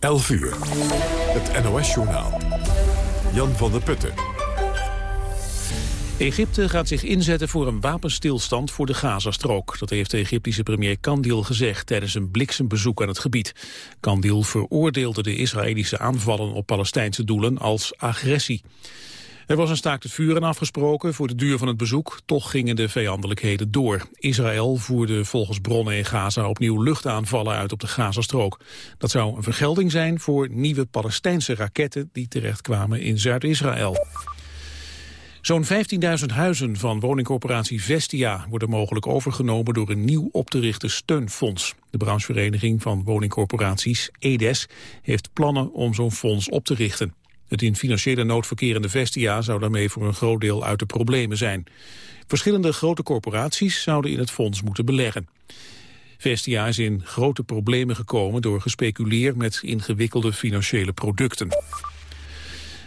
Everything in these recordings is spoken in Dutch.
11 uur. Het NOS-journaal. Jan van der Putten. Egypte gaat zich inzetten voor een wapenstilstand voor de Gazastrook. Dat heeft de Egyptische premier Kandil gezegd tijdens een bliksembezoek aan het gebied. Kandil veroordeelde de Israëlische aanvallen op Palestijnse doelen als agressie. Er was een staakt het vuren afgesproken voor de duur van het bezoek. Toch gingen de vijandelijkheden door. Israël voerde volgens bronnen in Gaza opnieuw luchtaanvallen uit op de Gazastrook. Dat zou een vergelding zijn voor nieuwe Palestijnse raketten die terechtkwamen in Zuid-Israël. Zo'n 15.000 huizen van woningcorporatie Vestia worden mogelijk overgenomen door een nieuw op te richten steunfonds. De branchevereniging van woningcorporaties, EDES, heeft plannen om zo'n fonds op te richten. Het in financiële nood verkerende Vestia zou daarmee voor een groot deel uit de problemen zijn. Verschillende grote corporaties zouden in het fonds moeten beleggen. Vestia is in grote problemen gekomen door gespeculeerd met ingewikkelde financiële producten.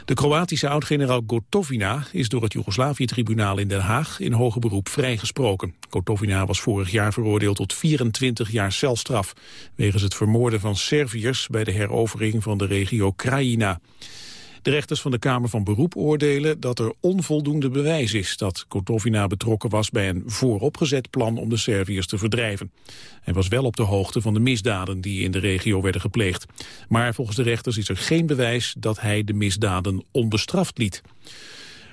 De Kroatische oud-generaal Gotovina is door het Joegoslavië-tribunaal in Den Haag in hoger beroep vrijgesproken. Gotovina was vorig jaar veroordeeld tot 24 jaar celstraf... wegens het vermoorden van Serviërs bij de herovering van de regio Krajina. De rechters van de Kamer van Beroep oordelen dat er onvoldoende bewijs is dat Kotovina betrokken was bij een vooropgezet plan om de Serviërs te verdrijven. Hij was wel op de hoogte van de misdaden die in de regio werden gepleegd. Maar volgens de rechters is er geen bewijs dat hij de misdaden onbestraft liet.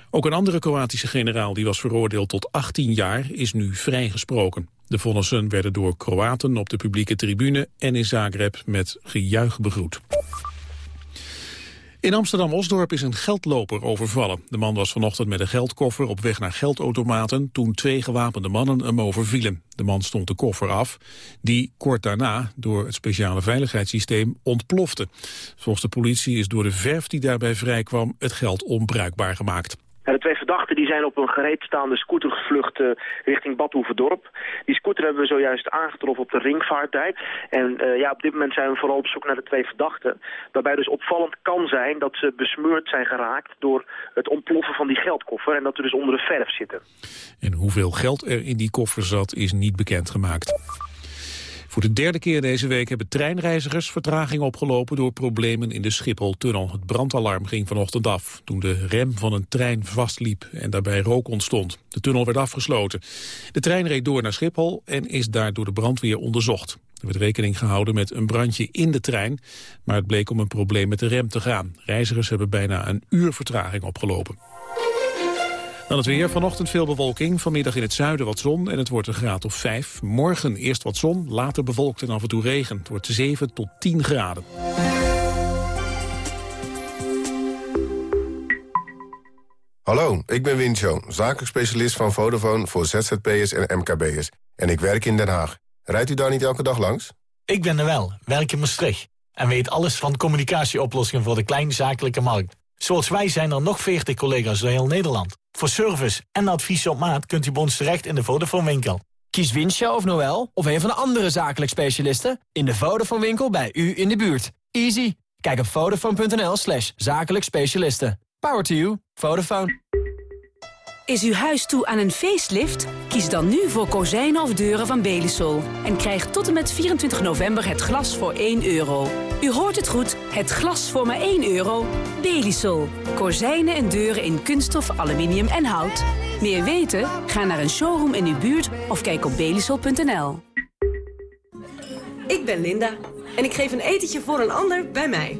Ook een andere Kroatische generaal die was veroordeeld tot 18 jaar is nu vrijgesproken. De vonnissen werden door Kroaten op de publieke tribune en in Zagreb met gejuich begroet. In Amsterdam-Osdorp is een geldloper overvallen. De man was vanochtend met een geldkoffer op weg naar geldautomaten... toen twee gewapende mannen hem overvielen. De man stond de koffer af, die kort daarna door het speciale veiligheidssysteem ontplofte. Volgens de politie is door de verf die daarbij vrijkwam het geld onbruikbaar gemaakt de twee verdachten die zijn op een gereedstaande scooter gevlucht uh, richting Badhoevedorp. Die scooter hebben we zojuist aangetroffen op de ringvaartdijk. En uh, ja, op dit moment zijn we vooral op zoek naar de twee verdachten. Waarbij dus opvallend kan zijn dat ze besmeurd zijn geraakt door het ontploffen van die geldkoffer. En dat ze dus onder de verf zitten. En hoeveel geld er in die koffer zat is niet bekendgemaakt. Voor de derde keer deze week hebben treinreizigers vertraging opgelopen door problemen in de Schiphol-tunnel. Het brandalarm ging vanochtend af toen de rem van een trein vastliep en daarbij rook ontstond. De tunnel werd afgesloten. De trein reed door naar Schiphol en is daar door de brandweer onderzocht. Er werd rekening gehouden met een brandje in de trein, maar het bleek om een probleem met de rem te gaan. Reizigers hebben bijna een uur vertraging opgelopen. Dan het weer. Vanochtend veel bewolking. Vanmiddag in het zuiden wat zon en het wordt een graad of 5. Morgen eerst wat zon, later bewolkt en af en toe regen. Het wordt 7 tot 10 graden. Hallo, ik ben Wincho, zakelijk specialist van Vodafone voor ZZP'ers en MKB'ers. En ik werk in Den Haag. Rijdt u daar niet elke dag langs? Ik ben er wel, werk in Maastricht. En weet alles van communicatieoplossingen voor de kleinzakelijke markt. Zoals wij zijn er nog 40 collega's door heel Nederland. Voor service en advies op maat kunt u bij ons terecht in de Vodafone winkel. Kies Winsja of Noel of een van de andere zakelijk specialisten... in de Vodafone winkel bij u in de buurt. Easy. Kijk op vodafone.nl slash zakelijk specialisten. Power to you. Vodafone. Is uw huis toe aan een facelift? Kies dan nu voor kozijnen of deuren van Belisol. En krijg tot en met 24 november het glas voor 1 euro. U hoort het goed, het glas voor maar 1 euro. Belisol. Kozijnen en deuren in kunststof, aluminium en hout. Meer weten? Ga naar een showroom in uw buurt of kijk op belisol.nl. Ik ben Linda en ik geef een etentje voor een ander bij mij.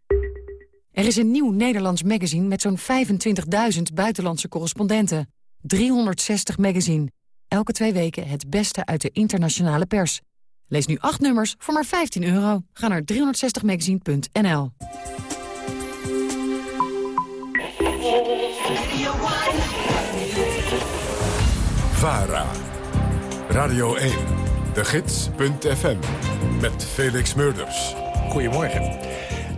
Er is een nieuw Nederlands magazine met zo'n 25.000 buitenlandse correspondenten. 360 magazine. Elke twee weken het beste uit de internationale pers. Lees nu acht nummers voor maar 15 euro. Ga naar 360magazine.nl. VARA. Radio 1. De Gids.fm. Met Felix Murders. Goedemorgen.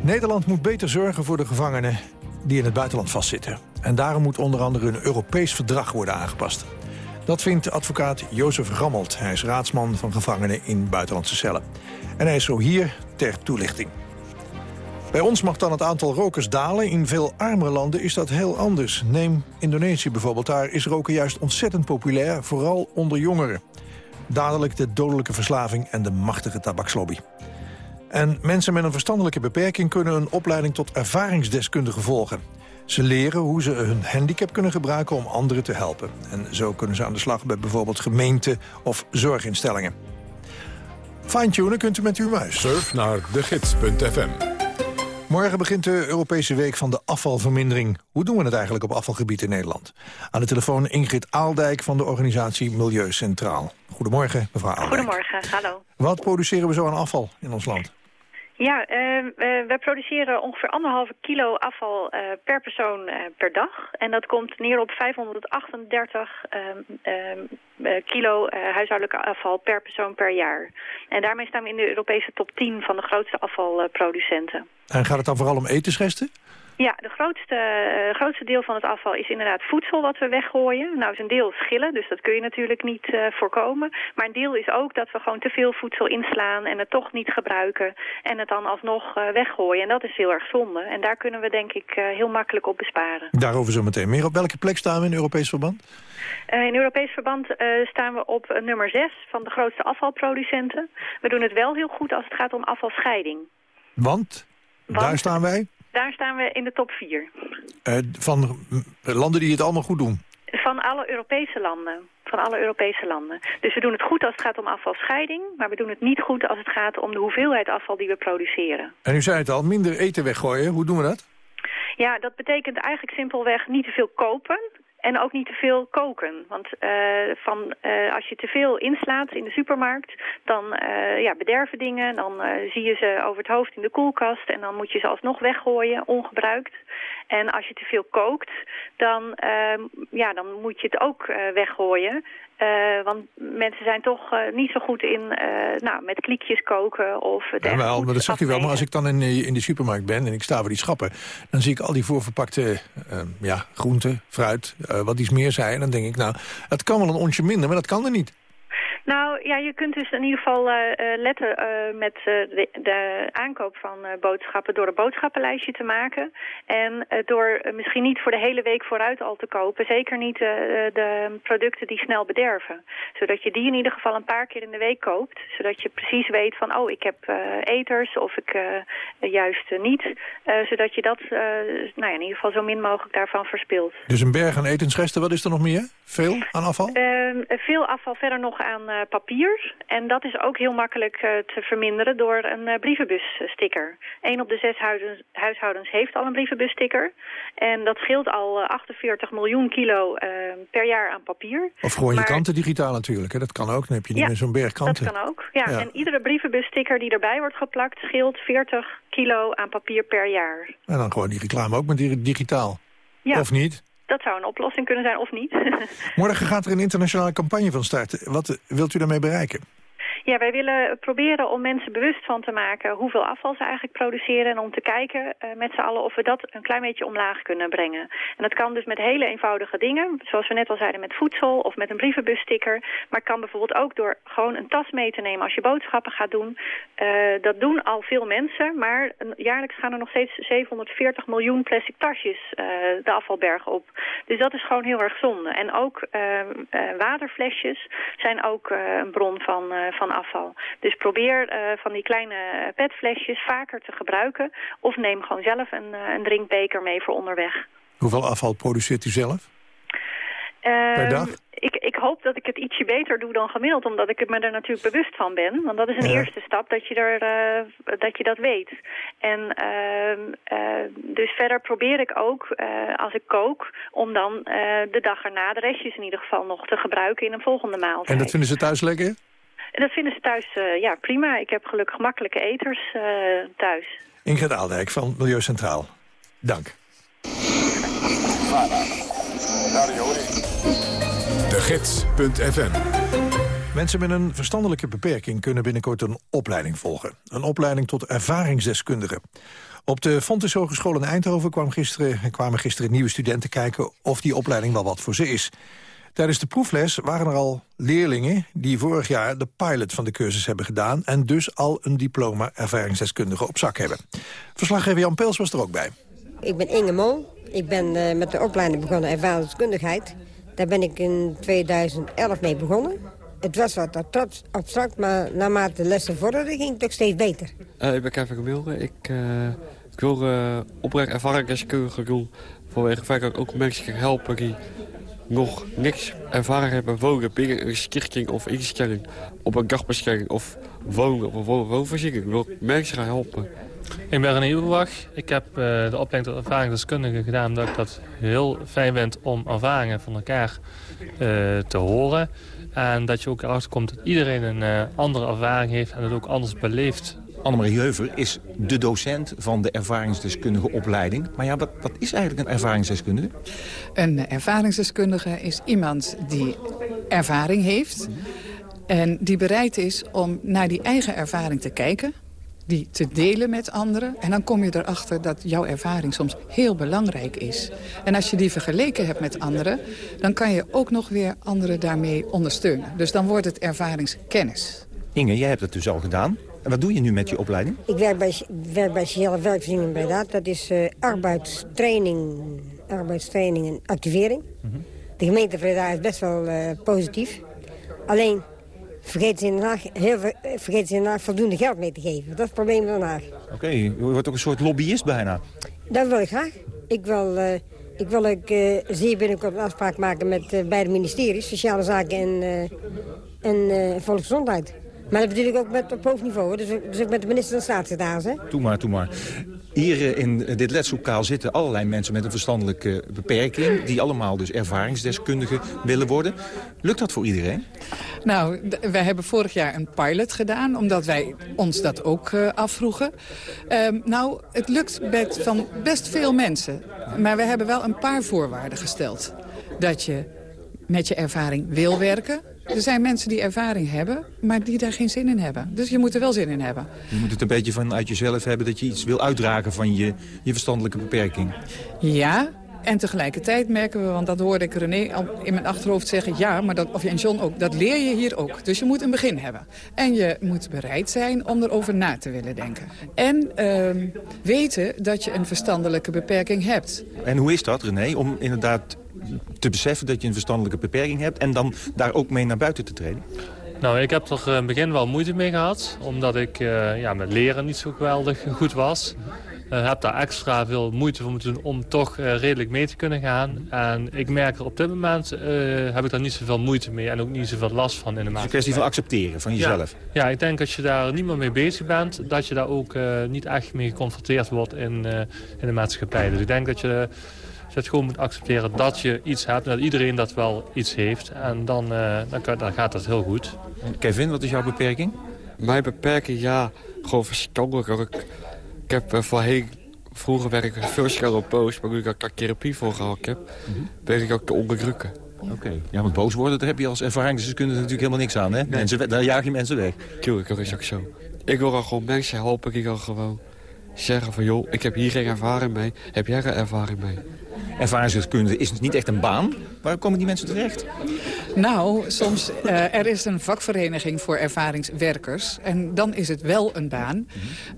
Nederland moet beter zorgen voor de gevangenen die in het buitenland vastzitten. En daarom moet onder andere een Europees verdrag worden aangepast. Dat vindt advocaat Jozef Rammelt. Hij is raadsman van gevangenen in buitenlandse cellen. En hij is zo hier ter toelichting. Bij ons mag dan het aantal rokers dalen. In veel armere landen is dat heel anders. Neem Indonesië bijvoorbeeld. Daar is roken juist ontzettend populair, vooral onder jongeren. Dadelijk de dodelijke verslaving en de machtige tabakslobby. En mensen met een verstandelijke beperking kunnen een opleiding tot ervaringsdeskundige volgen. Ze leren hoe ze hun handicap kunnen gebruiken om anderen te helpen. En zo kunnen ze aan de slag bij bijvoorbeeld gemeenten of zorginstellingen. Fine-tunen kunt u met uw muis. Surf naar degids.fm. Morgen begint de Europese Week van de Afvalvermindering. Hoe doen we het eigenlijk op afvalgebied in Nederland? Aan de telefoon Ingrid Aaldijk van de organisatie Milieu Centraal. Goedemorgen, mevrouw Aaldijk. Goedemorgen, hallo. Wat produceren we zo aan afval in ons land? Ja, uh, wij produceren ongeveer anderhalve kilo afval uh, per persoon uh, per dag. En dat komt neer op 538 kilo huishoudelijk afval per persoon per jaar. En daarmee staan we in de Europese top 10 van de grootste afvalproducenten. En gaat het dan vooral om etensresten? Ja, de grootste, uh, grootste deel van het afval is inderdaad voedsel wat we weggooien. Nou is een deel schillen, dus dat kun je natuurlijk niet uh, voorkomen. Maar een deel is ook dat we gewoon te veel voedsel inslaan en het toch niet gebruiken. En het dan alsnog uh, weggooien. En dat is heel erg zonde. En daar kunnen we denk ik heel makkelijk op besparen. Daarover zo meteen meer. Op welke plek staan we in Europees verband? in Europees verband staan we op nummer 6 van de grootste afvalproducenten. We doen het wel heel goed als het gaat om afvalscheiding. Want? Want daar staan wij? Daar staan we in de top 4. Uh, van landen die het allemaal goed doen? Van alle Europese landen. Van alle Europese landen. Dus we doen het goed als het gaat om afvalscheiding... maar we doen het niet goed als het gaat om de hoeveelheid afval die we produceren. En u zei het al, minder eten weggooien. Hoe doen we dat? Ja, dat betekent eigenlijk simpelweg niet te veel kopen... En ook niet te veel koken. Want uh, van, uh, als je te veel inslaat in de supermarkt, dan uh, ja, bederven dingen. Dan zie je ze over het hoofd in de koelkast en dan moet je ze alsnog weggooien, ongebruikt. En als je te veel kookt, dan, ja, dan moet je het ook weggooien. Uh, want mensen zijn toch uh, niet zo goed in uh, nou, met kliekjes koken of het ja, wel, maar dat zegt u wel, maar als ik dan in, de, in de supermarkt ben en ik sta voor die schappen... dan zie ik al die voorverpakte ja, groenten, fruit, wat iets meer zijn. En dan denk ik, nou, het kan wel een onsje minder, maar dat kan er niet. Nou ja, je kunt dus in ieder geval uh, letten uh, met de, de, aankoop van boodschappen door een boodschappenlijstje te maken. En door misschien niet voor de hele week vooruit al te kopen. Zeker niet de producten die snel bederven. Zodat je die in ieder geval een paar keer in de week koopt. Zodat je precies weet van oh ik heb eters of ik juist niet. zodat je dat nou ja, in ieder geval zo min mogelijk daarvan verspilt. Dus een berg aan etensresten, wat is er nog meer? Veel aan afval? Ehm, veel afval verder nog aan papier. En dat is ook heel makkelijk uh, te verminderen door een uh, brievenbussticker. Eén op de zes huishoudens, heeft al een brievenbussticker. En dat scheelt al 48 miljoen kilo per jaar aan papier. Of gewoon maar... je kranten digitaal natuurlijk. Hè? Dat kan ook. Dan heb je niet ja, meer zo'n berg kranten. dat kan ook. Ja. ja. En iedere brievenbussticker die erbij wordt geplakt... scheelt 40 kilo aan papier per jaar. En dan gewoon die reclame ook met digitaal. Ja. Of niet? Dat zou een oplossing kunnen zijn of niet. Morgen gaat er een internationale campagne van start. Wat wilt u daarmee bereiken? Ja, wij willen proberen om mensen bewust van te maken hoeveel afval ze eigenlijk produceren. En om te kijken uh, met z'n allen of we dat een klein beetje omlaag kunnen brengen. En dat kan dus met hele eenvoudige dingen. Zoals we net al zeiden met voedsel of met een brievenbussticker. Maar het kan bijvoorbeeld ook door gewoon een tas mee te nemen als je boodschappen gaat doen. Uh, dat doen al veel mensen. Maar jaarlijks gaan er nog steeds 740 miljoen plastic tasjes uh, de afvalberg op. Dus dat is gewoon heel erg zonde. En ook waterflesjes zijn ook een bron van, van afval. Dus probeer uh, van die kleine petflesjes vaker te gebruiken. Of neem gewoon zelf een, uh, een drinkbeker mee voor onderweg. Hoeveel afval produceert u zelf? Per dag? Ik, ik hoop dat ik het ietsje beter doe dan gemiddeld, omdat ik me er natuurlijk bewust van ben. Want dat is een Ja. eerste stap, dat je, er, eh, dat, je dat weet. En ehm, eh, dus verder probeer ik ook, eh, als ik kook, om dan eh, de dag erna de restjes in ieder geval nog te gebruiken in een volgende maaltijd. En dat vinden ze thuis lekker? En dat vinden ze thuis eh, ja, prima. Ik heb gelukkig makkelijke eters eh, thuis. Ingrid Aaldijk van Milieu Centraal. Dank. De Gids.fm Mensen met een verstandelijke beperking kunnen binnenkort een opleiding volgen. Een opleiding tot ervaringsdeskundige. Op de Fontys Hogeschool in Eindhoven kwam gisteren, kwamen gisteren nieuwe studenten kijken of die opleiding wel wat voor ze is. Tijdens de proefles waren er al leerlingen die vorig jaar de pilot van de cursus hebben gedaan... en dus al een diploma ervaringsdeskundige op zak hebben. Verslaggever Jan Pels was er ook bij. Ik ben Inge Mol. Ik ben eh, met de opleiding begonnen ervaringskundigheid. Daar ben ik in 2011 mee begonnen. Het was wat abstract- abstract, maar naarmate de lessen vorderden ging het ook steeds beter. Eh, ik ben Kevin Gemilde. Ik, eh, ik wil uh, oprecht ervaringsdeskundige doen. Vanwege het feit dat ik ook mensen kan helpen die nog niks ervaring hebben wonen binnen een stichting of instelling. Op een dagbescherming of wonen op een wo- woonvoorziening. Wil mensen gaan helpen. Ik ben René Uberbach. Ik heb eh, de opleiding tot ervaringsdeskundige gedaan... omdat ik dat heel fijn vind om ervaringen van elkaar eh, te horen. En dat je ook erachter komt dat iedereen een eh, andere ervaring heeft... en het ook anders beleeft. Annemarie Heuver is de docent van de ervaringsdeskundige opleiding. Maar ja, wat, wat is eigenlijk een ervaringsdeskundige? Een ervaringsdeskundige is iemand die ervaring heeft... en die bereid is om naar die eigen ervaring te kijken die te delen met anderen. En dan kom je erachter dat jouw ervaring soms heel belangrijk is. En als je die vergeleken hebt met anderen... dan kan je ook nog weer anderen daarmee ondersteunen. Dus dan wordt het ervaringskennis. Inge, jij hebt het dus al gedaan. En wat doe je nu met je opleiding? Ik werk bij, werk bij Sociale Werkvoorziening in Breda. Dat is uh, arbeidstraining, arbeidstraining en activering. Mm -hmm. De gemeente Breda is best wel uh, positief. Alleen vergeet ze in Den Haag, heel, vergeet ze in Den Haag voldoende geld mee te geven. Dat is het probleem van Den Haag. Oké, okay, je wordt ook een soort lobbyist bijna. Dat wil ik graag. Ik wil, uh, ik wil ook uh, zeer binnenkort een afspraak maken met beide ministeries. Sociale Zaken en, en Volksgezondheid. Maar dat bedoel ik ook met, op hoofdniveau. Dus, dus ook met de minister en staatssecretaris. Hè? Doe maar, doe maar. Hier in dit leslokaal zitten allerlei mensen met een verstandelijke beperking... die allemaal dus ervaringsdeskundigen willen worden. Lukt dat voor iedereen? Nou, wij hebben vorig jaar een pilot gedaan... omdat wij ons dat ook uh, afvroegen. Um, nou, het lukt met van best veel mensen. Maar we hebben wel een paar voorwaarden gesteld. Dat je met je ervaring wil werken... Er zijn mensen die ervaring hebben, maar die daar geen zin in hebben. Dus je moet er wel zin in hebben. Je moet het een beetje vanuit jezelf hebben dat je iets wil uitdragen van je, je verstandelijke beperking. Ja, en tegelijkertijd merken we, want dat hoorde ik René al in mijn achterhoofd zeggen... ja, maar dat, of en John ook, dat leer je hier ook. Dus je moet een begin hebben. En je moet bereid zijn om erover na te willen denken. En uh, weten dat je een verstandelijke beperking hebt. En hoe is dat, René, om inderdaad te beseffen dat je een verstandelijke beperking hebt... en dan daar ook mee naar buiten te treden? Nou, ik heb er in het begin wel moeite mee gehad. Omdat ik uh, ja, met leren niet zo geweldig goed was. Uh, heb daar extra veel moeite voor moeten doen om toch uh, redelijk mee te kunnen gaan. En ik merk er op dit moment heb ik daar niet zoveel moeite mee en ook niet zoveel last van in de maatschappij. Het is een kwestie van accepteren van jezelf. Ja, ja, ik denk als je daar niet meer mee bezig bent, dat je daar ook niet echt mee geconfronteerd wordt in, in de maatschappij. Dus ik denk dat je dat je gewoon moet accepteren dat je iets hebt... en dat iedereen dat wel iets heeft. En dan, uh, dan, kan, dan gaat dat heel goed. Kevin, wat is jouw beperking? Mijn beperking, ja, gewoon verstandelijk. Ik, ik heb uh, voorheen... Vroeger werd ik veel sneller boos, maar nu ik daar therapie voor gehad heb... Mm -hmm. ben ik ook te onderdrukken. Oké, okay. ja, want boos worden, daar heb je als ervaringsdeskundige natuurlijk helemaal niks aan, hè? Nee. Mensen, daar jaag je mensen weg. Tuurlijk, dat is ook zo. Ik wil dan gewoon mensen helpen, die dan gewoon zeggen van... joh, ik heb hier geen ervaring mee, heb jij er ervaring mee? Ervaringsdeskundige is niet echt een baan. Waar komen die mensen terecht? Nou, soms, uh, er is een vakvereniging voor ervaringswerkers. En dan is het wel een baan.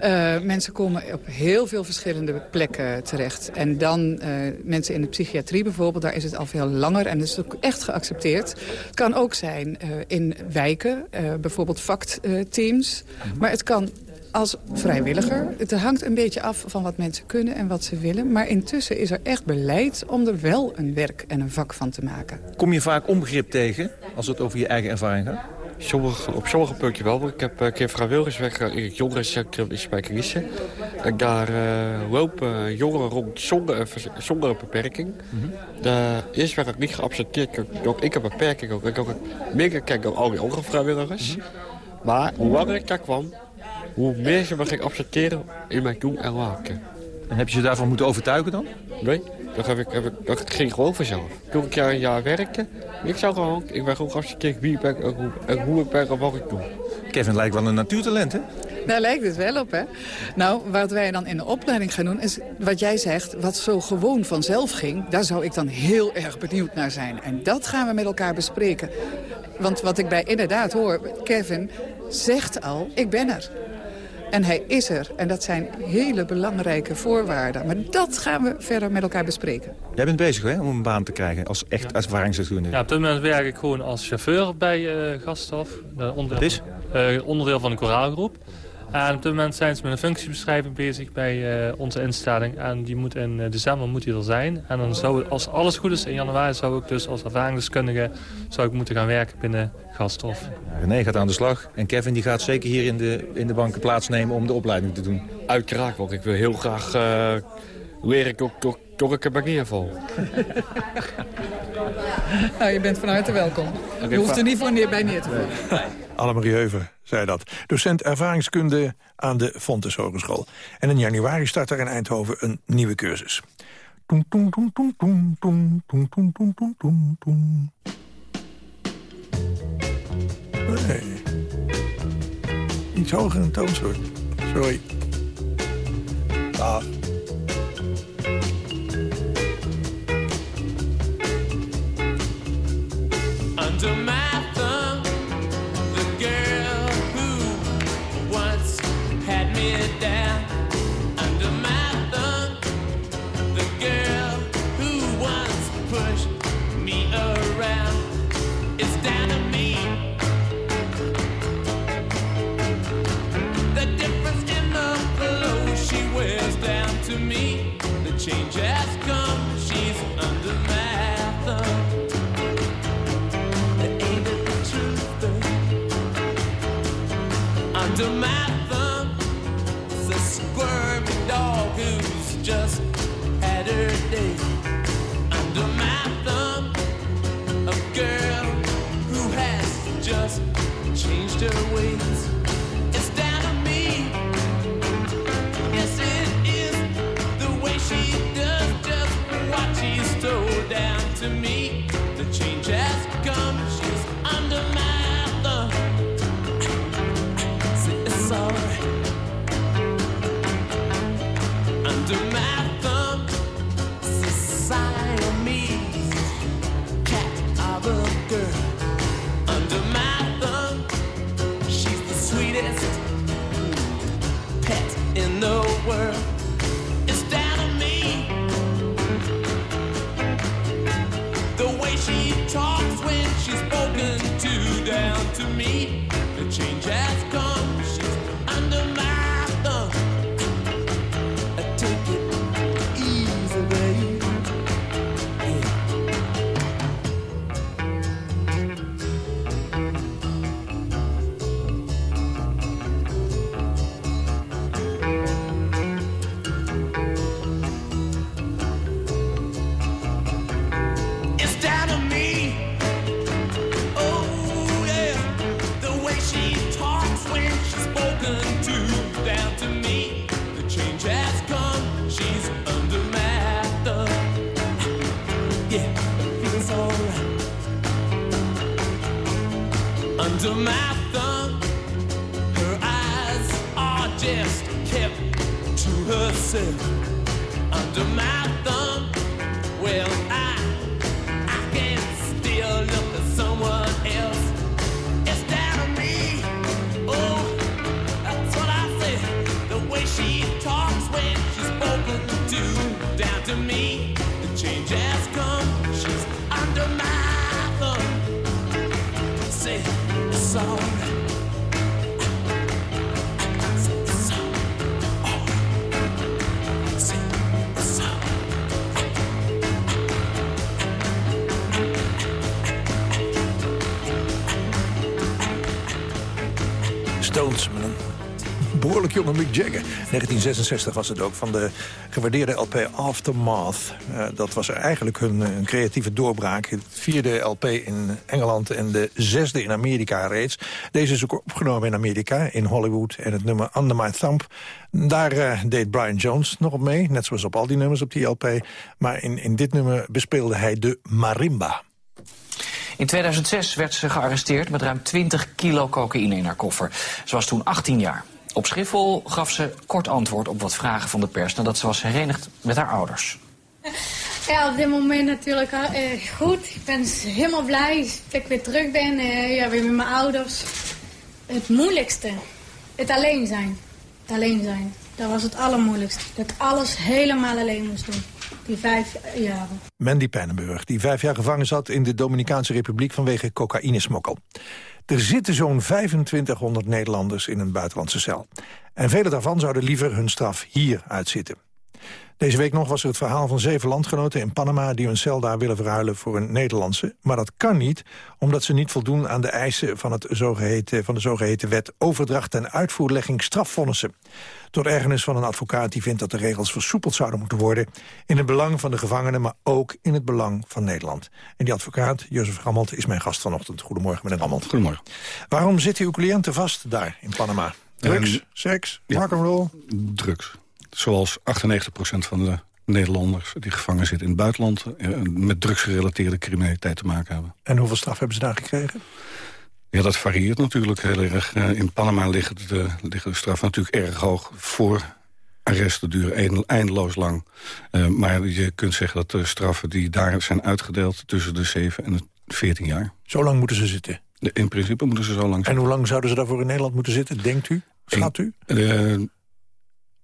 Uh, mensen komen op heel veel verschillende plekken terecht. En dan uh, mensen in de psychiatrie bijvoorbeeld, daar is het al veel langer. En dat is ook echt geaccepteerd. Het kan ook zijn in wijken, bijvoorbeeld vakteams. Maar het kan als vrijwilliger. Het hangt een beetje af van wat mensen kunnen en wat ze willen. Maar intussen is er echt beleid om er wel een werk en een vak van te maken. Kom je vaak onbegrip tegen als het over je eigen ervaring gaat? Sommige, op sommige punten wel. Ik heb een keer vrijwilligerswerk gedaan in het jongerencentrum in Spijkenisse. En daar eh, lopen jongeren rond zonder, een vers- zonder een beperking. De, eerst werd ik niet geaccepteerd. Ook ik heb een beperking. Ook. Ik heb meer gekeken dan al die andere vrijwilligers. Maar hoe langer ik daar kwam, hoe meer ze me gingen accepteren in mijn doen en laten. En heb je ze daarvan moeten overtuigen dan? Nee, dat, heb ik, heb ik, dat ging gewoon vanzelf. Toen ik jaar een jaar werkte, ik zou gewoon, ik ben gewoon geaccepteerd wie ik ben en hoe, en hoe ik ben en wat ik doe. Kevin lijkt wel een natuurtalent, hè? Daar lijkt het wel op, hè? Nou, wat wij dan in de opleiding gaan doen... is wat jij zegt, wat zo gewoon vanzelf ging... daar zou ik dan heel erg benieuwd naar zijn. En dat gaan we met elkaar bespreken. Want wat ik bij inderdaad hoor, Kevin zegt al, ik ben er. En hij is er. En dat zijn hele belangrijke voorwaarden. Maar dat gaan we verder met elkaar bespreken. Jij bent bezig hè, om een baan te krijgen als echt ervaringsdeskundige. Ja, op dit moment werk ik gewoon als chauffeur bij uh, Gasthof. De onderdeel, is? Uh, onderdeel van de koraalgroep. En op dit moment zijn ze met een functiebeschrijving bezig bij uh, onze instelling. En die moet in uh, december moet die er zijn. En dan zou, als alles goed is in januari, zou ik dus als ervaringsdeskundige zou ik moeten gaan werken binnen Gasthof. Ja, René gaat aan de slag. En Kevin die gaat zeker hier in de, in de banken plaatsnemen om de opleiding te doen. Uiteraard, want ik wil heel graag uh, leren tot, ik er ben nou, je bent van harte welkom. Okay, je hoeft er niet voor neer bij neer te vallen. Annemarie Heuver zei dat. Docent ervaringskunde aan de Fontes Hogeschool. En in januari start er in Eindhoven een nieuwe cursus. Toen, toen, toen, toen, toen, toen, toen, toen, toen, toen, toen, toen. Nee. Iets hoger in toonsoort. Sorry. Dag. Under my my 1966 was het ook, van de gewaardeerde LP Aftermath. Uh, dat was eigenlijk hun, hun, creatieve doorbraak. Het vierde LP in Engeland en de zesde in Amerika reeds. Deze is ook opgenomen in Amerika, in Hollywood. En het nummer Under My Thumb, daar uh, deed Brian Jones nog op mee. Net zoals op al die nummers op die LP. Maar in, in dit nummer bespeelde hij de marimba. In 2006 werd ze gearresteerd met ruim 20 kilo cocaïne in haar koffer. Ze was toen 18 jaar. Op Schiphol gaf ze kort antwoord op wat vragen van de pers... nadat ze was herenigd met haar ouders. Ja, op dit moment natuurlijk uh, goed. Ik ben helemaal blij dat ik weer terug ben. Uh, ja, weer met mijn ouders. Het moeilijkste, het alleen zijn. Het alleen zijn, dat was het allermoeilijkste. Dat ik alles helemaal alleen moest doen. Die vijf jaren. Mandy Pijnenburg, die vijf jaar gevangen zat in de Dominicaanse Republiek vanwege cocaïnesmokkel. Er zitten zo'n 2500 Nederlanders in een buitenlandse cel. En vele daarvan zouden liever hun straf hier uitzitten. Deze week nog was er het verhaal van zeven landgenoten in Panama... die hun cel daar willen verruilen voor een Nederlandse. Maar dat kan niet, omdat ze niet voldoen aan de eisen... van, het zogeheten, van de zogeheten wet overdracht en uitvoerlegging strafvonnissen. Tot ergernis van een advocaat die vindt dat de regels versoepeld zouden moeten worden... in het belang van de gevangenen, maar ook in het belang van Nederland. En die advocaat, Jozef Rammelt, is mijn gast vanochtend. Goedemorgen, meneer Rammelt. Goedemorgen. Waarom zitten uw cliënten vast daar in Panama? Drugs, um, seks, ja, rock'n'roll? Drugs. Zoals 98% van de Nederlanders die gevangen zitten in het buitenland... met drugsgerelateerde criminaliteit te maken hebben. En hoeveel straf hebben ze daar gekregen? Ja, dat varieert natuurlijk heel erg. in Panama liggen de, liggen de straffen natuurlijk erg hoog voor arresten duren eindeloos lang. Uh, maar je kunt zeggen dat de straffen die daar zijn uitgedeeld... tussen de 7 en de 14 jaar. Zo lang moeten ze zitten? In principe moeten ze zo lang zitten. En hoe lang zouden ze daarvoor in Nederland moeten zitten, denkt u? Schat u? Uh,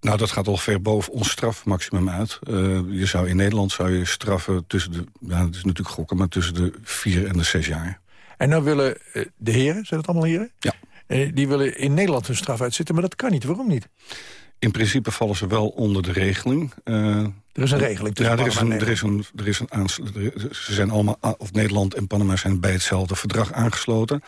nou, dat gaat al ver boven ons strafmaximum uit. Uh, je zou in Nederland zou je straffen tussen de... Ja, dat is natuurlijk gokken, maar tussen de 4 en de 6 jaar. En nou willen de heren, zijn het allemaal heren? Ja. die willen in Nederland hun straf uitzitten, maar dat kan niet. Waarom niet? In principe vallen ze wel onder de regeling. Uh, er is een regeling tussen ja, er is een, er is een, er is een. Ze zijn allemaal, of Nederland en Panama zijn bij hetzelfde verdrag aangesloten.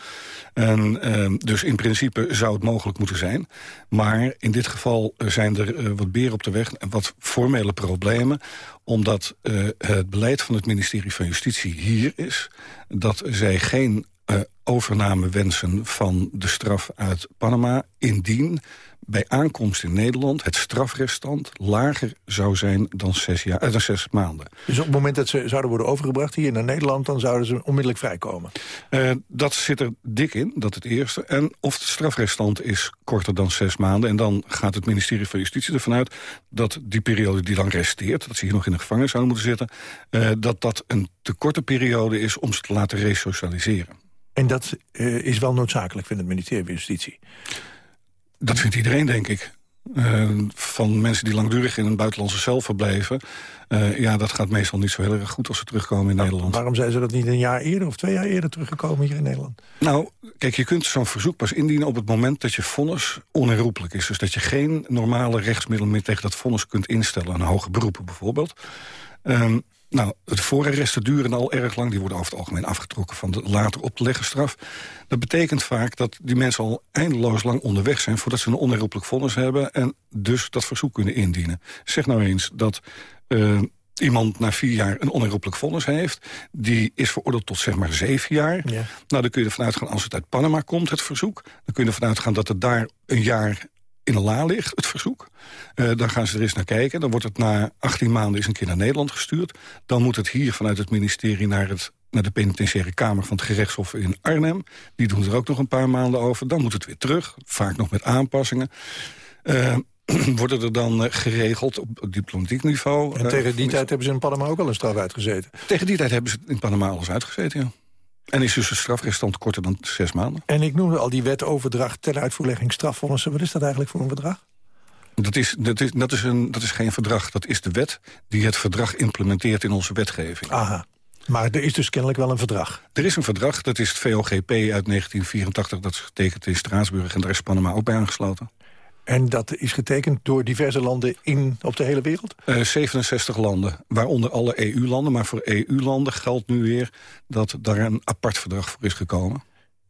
En, uh, dus in principe zou het mogelijk moeten zijn. Maar in dit geval zijn er uh, wat beren op de weg en wat formele problemen. Omdat uh, het beleid van het ministerie van Justitie hier is... dat zij geen uh, overname wensen van de straf uit Panama... indien bij aankomst in Nederland het strafrestant lager zou zijn dan zes, jaar, eh, dan zes maanden. Dus op het moment dat ze zouden worden overgebracht hier naar Nederland... dan zouden ze onmiddellijk vrijkomen? Uh, dat zit er dik in, dat het eerste. En of het strafrestant is korter dan zes maanden... en dan gaat het ministerie van Justitie ervan uit... dat die periode die dan resteert, dat ze hier nog in de gevangenis zouden moeten zitten... Uh, dat dat een te korte periode is om ze te laten resocialiseren. En dat uh, is wel noodzakelijk, vindt het ministerie van Justitie? Dat vindt iedereen, denk ik. Uh, van mensen die langdurig in een buitenlandse cel verblijven... Uh, ja, dat gaat meestal niet zo heel erg goed als ze terugkomen in nou, Nederland. Waarom zijn ze dat niet een jaar eerder of twee jaar eerder teruggekomen hier in Nederland? Nou, kijk, je kunt zo'n verzoek pas indienen op het moment dat je vonnis onherroepelijk is. Dus dat je geen normale rechtsmiddel meer tegen dat vonnis kunt instellen. Een hoge beroepen bijvoorbeeld. Um, nou, het voorarresten duren al erg lang. Die worden over het algemeen afgetrokken van de later op te leggen straf. Dat betekent vaak dat die mensen al eindeloos lang onderweg zijn... voordat ze een onherroepelijk vonnis hebben... en dus dat verzoek kunnen indienen. Zeg nou eens dat uh, iemand na vier jaar een onherroepelijk vonnis heeft... die is veroordeeld tot zeg maar zeven jaar. Ja. Nou, dan kun je ervan uitgaan, als het uit Panama komt, het verzoek... dan kun je ervan uitgaan dat het daar een jaar in de la ligt, het verzoek. Uh, dan gaan ze er eens naar kijken. Dan wordt het na 18 maanden eens een keer naar Nederland gestuurd. Dan moet het hier vanuit het ministerie naar, het, naar de penitentiaire kamer van het gerechtshof in Arnhem. Die doen er ook nog een paar maanden over. Dan moet het weer terug, vaak nog met aanpassingen. Uh, worden er dan uh, geregeld op diplomatiek niveau. En tegen die tijd hebben ze in Panama ook al een straf uitgezeten? Tegen die tijd hebben ze in Panama alles uitgezeten, ja. En is dus de strafrestant korter dan zes maanden. En ik noemde al die wet overdracht ter uitvoerlegging strafvonnissen. Wat is dat eigenlijk voor een verdrag? Dat is, dat, is, dat, is een, dat is geen verdrag, dat is de wet die het verdrag implementeert in onze wetgeving. Aha. Maar er is dus kennelijk wel een verdrag. Er is een verdrag, dat is het VOGP uit 1984... dat is getekend in Straatsburg en daar is Panama ook bij aangesloten. En dat is getekend door diverse landen in, op de hele wereld? Uh, 67 landen, waaronder alle EU-landen. Maar voor EU-landen geldt nu weer dat daar een apart verdrag voor is gekomen.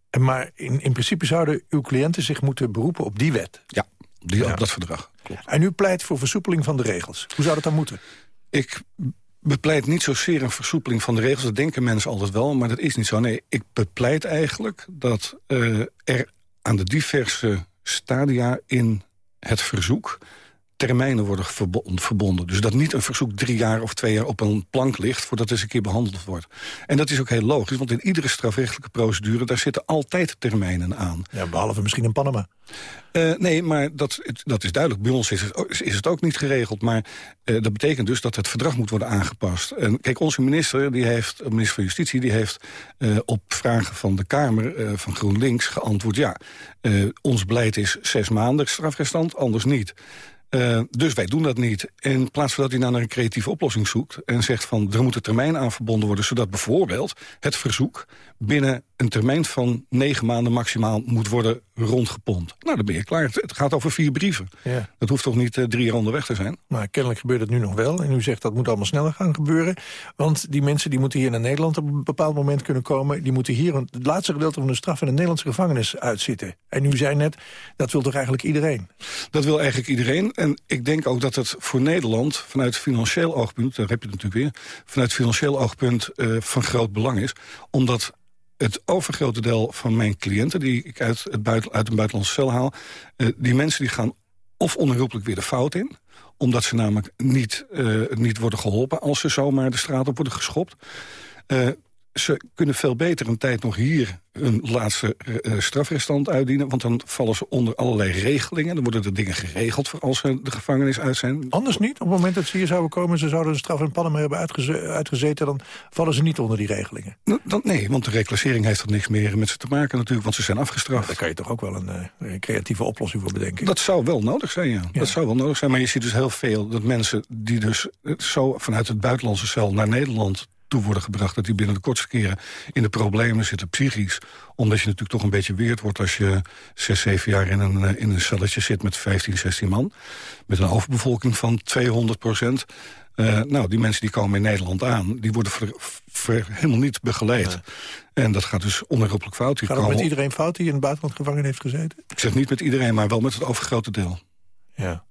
En maar in, in principe zouden uw cliënten zich moeten beroepen op die wet? Ja, die, op dat verdrag. Klopt. En u pleit voor versoepeling van de regels. Hoe zou dat dan moeten? Ik bepleit niet zozeer een versoepeling van de regels. Dat denken mensen altijd wel, maar dat is niet zo. Nee, ik bepleit eigenlijk dat uh, er aan de diverse stadia in het verzoek termijnen worden verbonden. Dus dat niet een verzoek drie jaar of twee jaar op een plank ligt... voordat het eens een keer behandeld wordt. En dat is ook heel logisch, want in iedere strafrechtelijke procedure... daar zitten altijd termijnen aan. Ja, behalve misschien in Panama. Uh, nee, maar dat, dat is duidelijk. Bij ons is het, is het ook niet geregeld. Maar uh, dat betekent dus dat het verdrag moet worden aangepast. En kijk, onze minister, die heeft, minister van Justitie... die heeft uh, op vragen van de Kamer van GroenLinks geantwoord... ja, ons beleid is zes maanden strafrestand, anders niet. Uh, dus wij doen dat niet. In plaats van dat hij nou naar een creatieve oplossing zoekt... en zegt van er moet een termijn aan verbonden worden... zodat bijvoorbeeld het verzoek binnen een termijn van negen maanden maximaal... moet worden rondgepompt. Nou, dan ben je klaar. Het gaat over vier brieven. Ja. Dat hoeft toch niet uh, drie jaar onderweg te zijn? Maar kennelijk gebeurt het nu nog wel. En u zegt dat moet allemaal sneller gaan gebeuren. Want die mensen die moeten hier naar Nederland op een bepaald moment kunnen komen. Die moeten hier een, het laatste gedeelte van de straf in een Nederlandse gevangenis uitzitten. En u zei net, dat wil toch eigenlijk iedereen? Dat wil eigenlijk iedereen. En ik denk ook dat het voor Nederland vanuit financieel oogpunt... daar heb je het natuurlijk weer... vanuit financieel oogpunt uh, van groot belang is. Omdat het overgrote deel van mijn cliënten... die ik uit, het buiten, uit een buitenlandse cel haal... Uh, die mensen die gaan of onherroepelijk weer de fout in omdat ze namelijk niet, uh, niet worden geholpen... als ze zomaar de straat op worden geschopt. Uh, ze kunnen veel beter een tijd nog hier een laatste uh, strafrestant uitdienen. Want dan vallen ze onder allerlei regelingen. Dan worden er dingen geregeld voor als ze de gevangenis uit zijn. Anders niet? Op het moment dat ze hier zouden komen... ze zouden een straf in Panama hebben uitgeze uitgezeten... dan vallen ze niet onder die regelingen? Nou, dan, nee, want de reclassering heeft er niks meer met ze te maken natuurlijk. Want ze zijn afgestraft. daar kan je toch ook wel een, uh, een, creatieve oplossing voor bedenken? Dat zou wel nodig zijn, ja. ja. Dat zou wel nodig zijn. Maar je ziet dus heel veel dat mensen die dus zo vanuit het buitenlandse cel naar Nederland toe worden gebracht... dat die binnen de kortste keren in de problemen zitten, psychisch. Omdat je natuurlijk toch een beetje weerd wordt... als je zes, zeven jaar in een, eh, in een celletje zit met 15, 16 man. Met een overbevolking van 200 procent. Uh, nou, die mensen die komen in Nederland aan... die worden ver, ver, helemaal niet begeleid. Ja. En dat gaat dus onherroepelijk fout. Gaat het met iedereen fout die in het buitenland gevangen heeft gezeten? Ik zeg niet met iedereen, maar wel met het overgrote deel. Ja.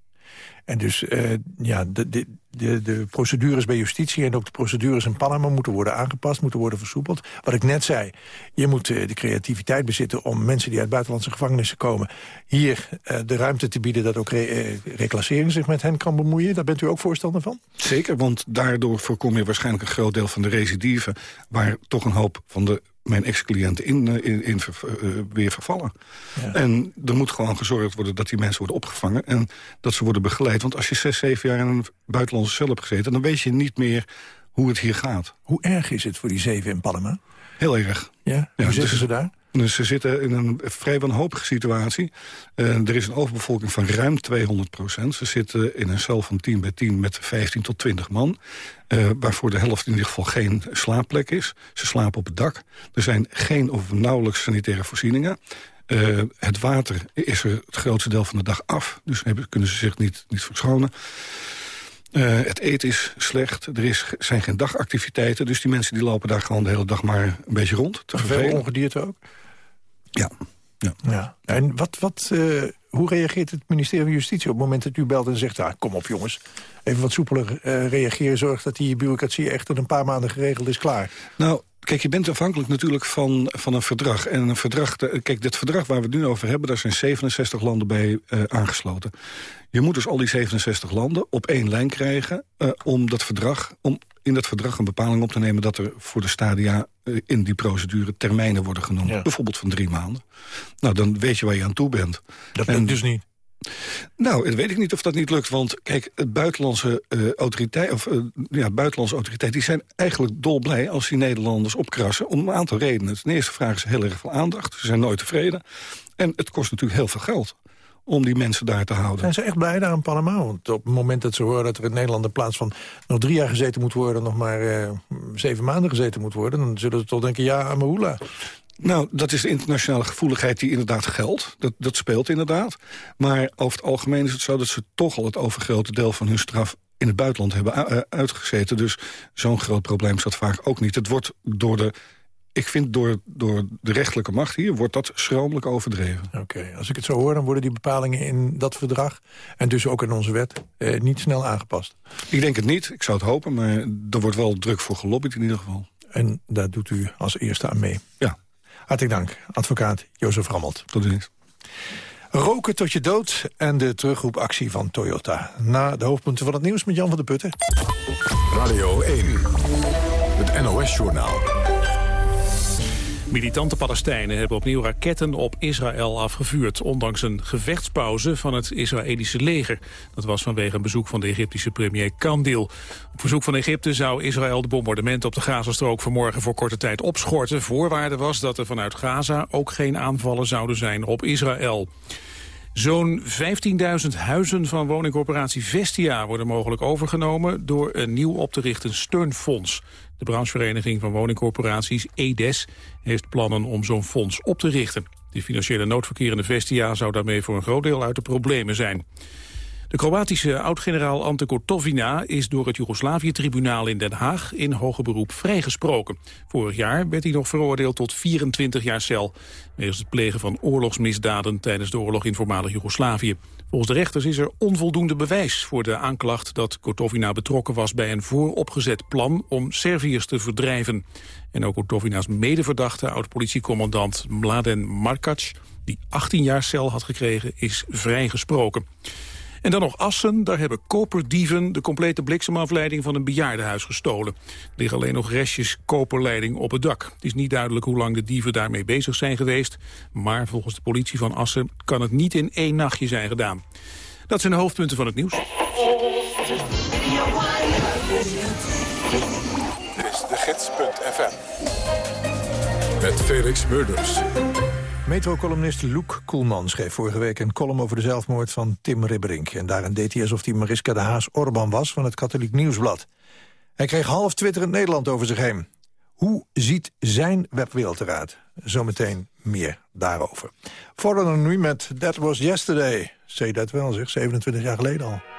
En dus uh, ja, de, de, de, procedures bij justitie en ook de procedures in Panama moeten worden aangepast, moeten worden versoepeld. Wat ik net zei, je moet uh, de creativiteit bezitten om mensen die uit buitenlandse gevangenissen komen, hier uh, de ruimte te bieden dat ook re reclassering zich met hen kan bemoeien. Daar bent u ook voorstander van? Zeker, want daardoor voorkom je waarschijnlijk een groot deel van de recidieven, waar toch een hoop van de mijn ex-cliënten in, in, in uh, weer vervallen. Ja. En er moet gewoon gezorgd worden dat die mensen worden opgevangen... en dat ze worden begeleid. Want als je zes, zeven jaar in een buitenlandse cel hebt gezeten... dan weet je niet meer hoe het hier gaat. Hoe erg is het voor die zeven in Panama? Heel erg. Ja? Hoe zitten dus, ze daar? Dus ze zitten in een vrij wanhopige situatie. Uh, er is een overbevolking van ruim 200 procent. Ze zitten in een cel van 10 bij 10 met 15 tot 20 man. Uh, waarvoor de helft in ieder geval geen slaapplek is. Ze slapen op het dak. Er zijn geen of nauwelijks sanitaire voorzieningen. Uh, het water is er het grootste deel van de dag af. Dus kunnen ze zich niet, niet verschonen. Uh, het eten is slecht, er is, zijn geen dagactiviteiten... dus die mensen die lopen daar gewoon de hele dag maar een beetje rond. Te Veel ongedierte ook? Ja. ja. ja. En wat, wat, uh, hoe reageert het ministerie van Justitie op het moment dat u belt en zegt... Ah, kom op jongens, even wat soepeler uh, reageren... zorg dat die bureaucratie echt in een paar maanden geregeld is klaar? Nou, Kijk, je bent afhankelijk natuurlijk van, van een verdrag. En een verdrag, kijk, dit verdrag waar we het nu over hebben... daar zijn 67 landen bij uh, aangesloten. Je moet dus al die 67 landen op één lijn krijgen... Uh, om, dat verdrag, om in dat verdrag een bepaling op te nemen... dat er voor de stadia uh, in die procedure termijnen worden genoemd. Ja. Bijvoorbeeld van drie maanden. Nou, dan weet je waar je aan toe bent. Dat lukt dus niet. Nou, dat weet ik niet of dat niet lukt. Want kijk, het buitenlandse, uh, autoriteit, of, uh, ja, buitenlandse autoriteiten... die zijn eigenlijk dolblij als die Nederlanders opkrassen... om een aantal redenen. Ten eerste vragen ze heel erg veel aandacht. Ze zijn nooit tevreden. En het kost natuurlijk heel veel geld om die mensen daar te houden. Zijn ze echt blij daar in Panama? Want op het moment dat ze horen dat er in Nederland... in plaats van nog drie jaar gezeten moet worden... nog maar uh, zeven maanden gezeten moet worden... dan zullen ze toch denken, ja, Amahula. Nou, dat is de internationale gevoeligheid die inderdaad geldt. Dat, dat speelt inderdaad. Maar over het algemeen is het zo dat ze toch al het overgrote deel van hun straf in het buitenland hebben uitgezeten. Dus zo'n groot probleem is dat vaak ook niet. Het wordt door de ik vind door, door de rechterlijke macht hier... wordt dat schromelijk overdreven. Oké, als ik het zo hoor, dan worden die bepalingen in dat verdrag... en dus ook in onze wet eh, niet snel aangepast. Ik denk het niet, ik zou het hopen, maar er wordt wel druk voor gelobbyd in ieder geval. En daar doet u als eerste aan mee. Ja. Hartelijk dank, advocaat Jozef Rammelt. Tot ziens. Roken tot je dood en de terugroepactie van Toyota. Na de hoofdpunten van het nieuws met Jan van der Putten. Radio 1, het NOS-journaal. Militante Palestijnen hebben opnieuw raketten op Israël afgevuurd... ondanks een gevechtspauze van het Israëlische leger. Dat was vanwege een bezoek van de Egyptische premier Kandil. Op verzoek van Egypte zou Israël de bombardementen op de Gazastrook vanmorgen voor korte tijd opschorten. Voorwaarde was dat er vanuit Gaza ook geen aanvallen zouden zijn op Israël. Zo'n 15.000 huizen van woningcorporatie Vestia worden mogelijk overgenomen door een nieuw op te richten steunfonds. De branchevereniging van woningcorporaties, EDES, heeft plannen om zo'n fonds op te richten. De financiële noodverkerende Vestia zou daarmee voor een groot deel uit de problemen zijn. De Kroatische oud-generaal Ante Gotovina is door het Joegoslavië-tribunaal in Den Haag in hoger beroep vrijgesproken. Vorig jaar werd hij nog veroordeeld tot 24 jaar cel, wegens het plegen van oorlogsmisdaden tijdens de oorlog in voormalig Joegoslavië. Volgens de rechters is er onvoldoende bewijs voor de aanklacht dat Gotovina betrokken was bij een vooropgezet plan om Serviërs te verdrijven. En ook Gotovina's medeverdachte oud-politiecommandant Mladen Markac, die 18 jaar cel had gekregen, is vrijgesproken. En dan nog Assen, daar hebben koperdieven de complete bliksemafleiding van een bejaardenhuis gestolen. Er liggen alleen nog restjes koperleiding op het dak. Het is niet duidelijk hoe lang de dieven daarmee bezig zijn geweest. Maar volgens de politie van Assen kan het niet in één nachtje zijn gedaan. Dat zijn de hoofdpunten van het nieuws. Dit is de gids.fm. Met Felix Murders. Metro-columnist Loek Koelman schreef vorige week een column over de zelfmoord van Tim Ribberink. En daarin deed hij alsof hij Mariska de Haas Orban was van het Katholiek Nieuwsblad. Hij kreeg half Twitter in Nederland over zich heen. Hoe ziet zijn webwereld eruit? Zometeen meer daarover. Vorderen nu met That Was Yesterday. Zeg dat wel, zeg, 27 jaar geleden al.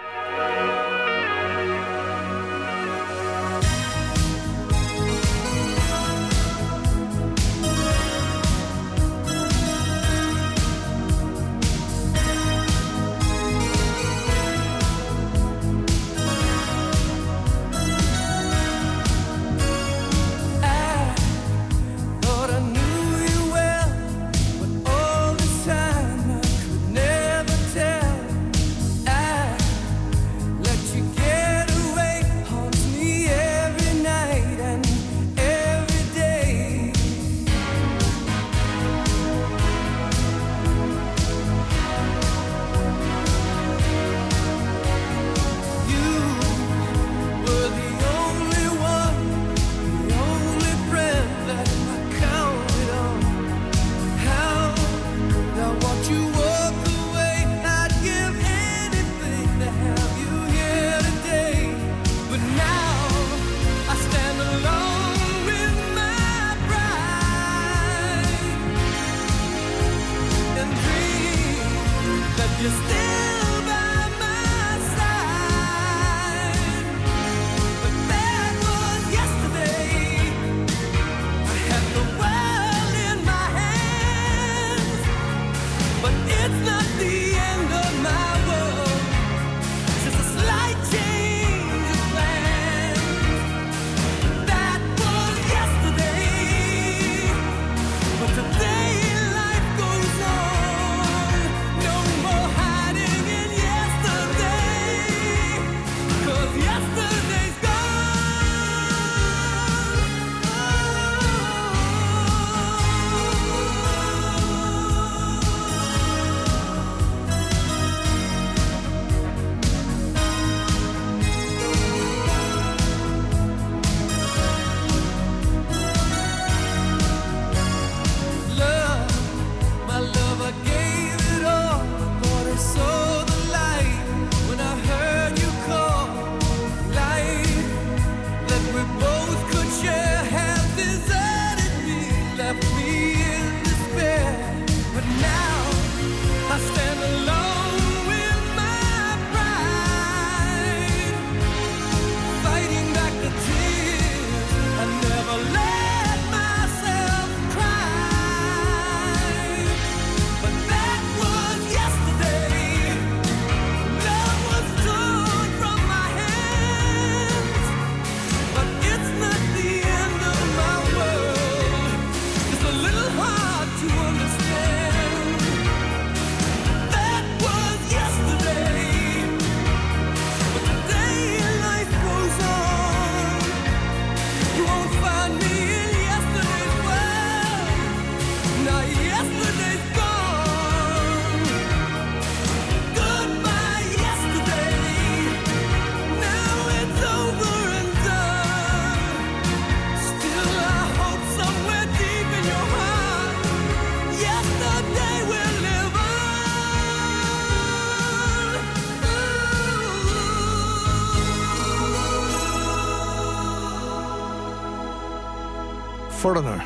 Foreigner.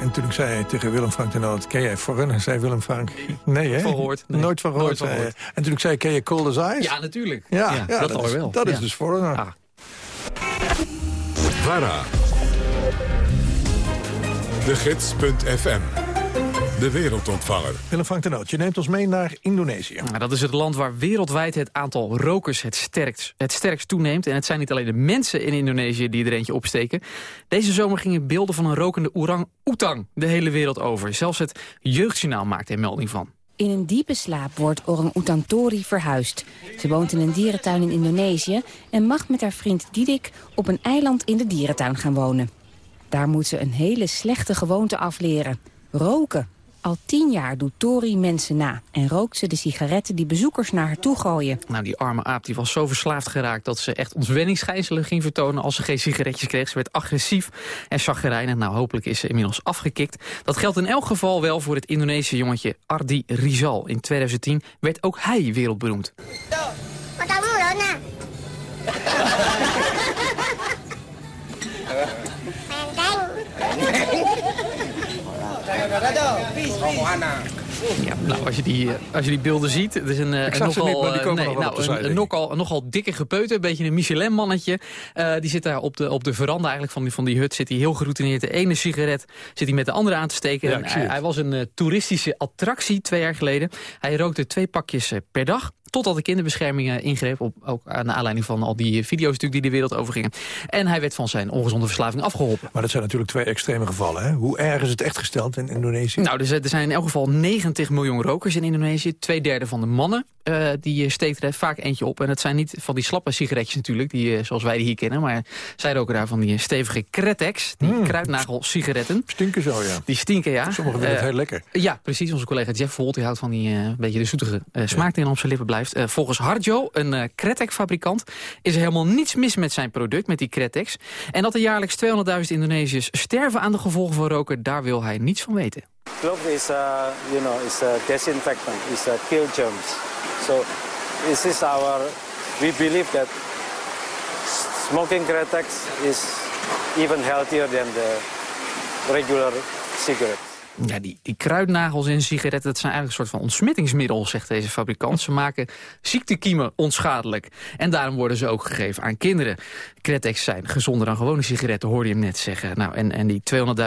En toen ik zei tegen Willem Frank de Noot... ken jij Foreigner? Zei Willem Frank... Nee, hè? Nee. Nooit van gehoord. Gehoord. En toen ik zei, ken je Cold as Ice? Ja, natuurlijk. Ja, Ja, ja, dat dat, alweer is, wel. dat is dus Foreigner. Ah. VARA. De Gids.fm. De wereldontvanger. Willem Frank de Noot, je neemt ons mee naar Indonesië. Nou, dat is het land waar wereldwijd het aantal rokers het sterkst, het sterkst toeneemt. En het zijn niet alleen de mensen in Indonesië die er eentje opsteken. Deze zomer gingen beelden van een rokende orang-oetang de hele wereld over. Zelfs het Jeugdjournaal maakte er melding van. In een diepe slaap wordt orang-oetan Tori verhuisd. Ze woont in een dierentuin in Indonesië... en mag met haar vriend Didik op een eiland in de dierentuin gaan wonen. Daar moet ze een hele slechte gewoonte afleren. Roken. Al tien jaar doet Tori mensen na... en rookt ze de sigaretten die bezoekers naar haar toe gooien. Nou, die arme aap die was zo verslaafd geraakt dat ze echt ontwenningsschijnselen ging vertonen als ze geen sigaretjes kreeg. Ze werd agressief en chagrijnig. Nou, hopelijk is ze inmiddels afgekikt. Dat geldt in elk geval wel voor het Indonesische jongetje Ardi Rizal. In 2010 werd ook hij wereldberoemd. Ja, nou, als je die, eh, als je die beelden ziet, het is een, eh, een ze nogal, niet, maar die eh, komen nee, nog wel op nou, een, een, nogal, een nogal dikke gepeuter, een beetje een Michelin-mannetje. Eh, die zit daar op de, op de veranda eigenlijk van die, van die hut, zit hij heel geroutineerd. De ene sigaret zit hij met de andere aan te steken. Ja, En hij, was een eh, toeristische attractie twee jaar geleden. Hij rookte twee pakjes eh, per dag. Totdat de kinderbescherming eh, ingreep, op, ook aan de aanleiding van al die eh, video's natuurlijk die de wereld overgingen. En hij werd van zijn ongezonde verslaving afgeholpen. Maar dat zijn natuurlijk twee extreme gevallen. Hè? Hoe erg is het echt gesteld in Indonesië? Nou, er zijn, er zijn in elk geval 90 miljoen rokers in Indonesië. Twee derde van de mannen eh, die eh, steken er vaak eentje op. En dat zijn niet van die slappe sigaretjes natuurlijk, die, eh, zoals wij die hier kennen. Maar zij roken daar van die eh, stevige Kretex, die kruidnagel-sigaretten. Stinken zo, ja. Die stinken, ja. Sommigen vinden het Eh, heel lekker. Ja, precies. Onze collega Jeff Volt die houdt van die eh, beetje de zoetige eh, smaak die dan op zijn lippen blijft. Eh, volgens Harjo, een eh Kretek-fabrikant, is er helemaal niets mis met zijn product, met die Kretex. En dat er jaarlijks 200.000 Indonesiërs sterven aan de gevolgen van roken, daar wil hij niets van weten. Glove is, uh, you know, is a disinfectant, is a kill germs. So this is our, we believe that smoking Kretex is even healthier than the regular cigarette. Ja, die, kruidnagels in sigaretten, dat zijn eigenlijk een soort van ontsmettingsmiddel, zegt deze fabrikant. Ze maken ziektekiemen onschadelijk. En daarom worden ze ook gegeven aan kinderen. Kretex zijn gezonder dan gewone sigaretten, hoorde je hem net zeggen. Nou, en, en die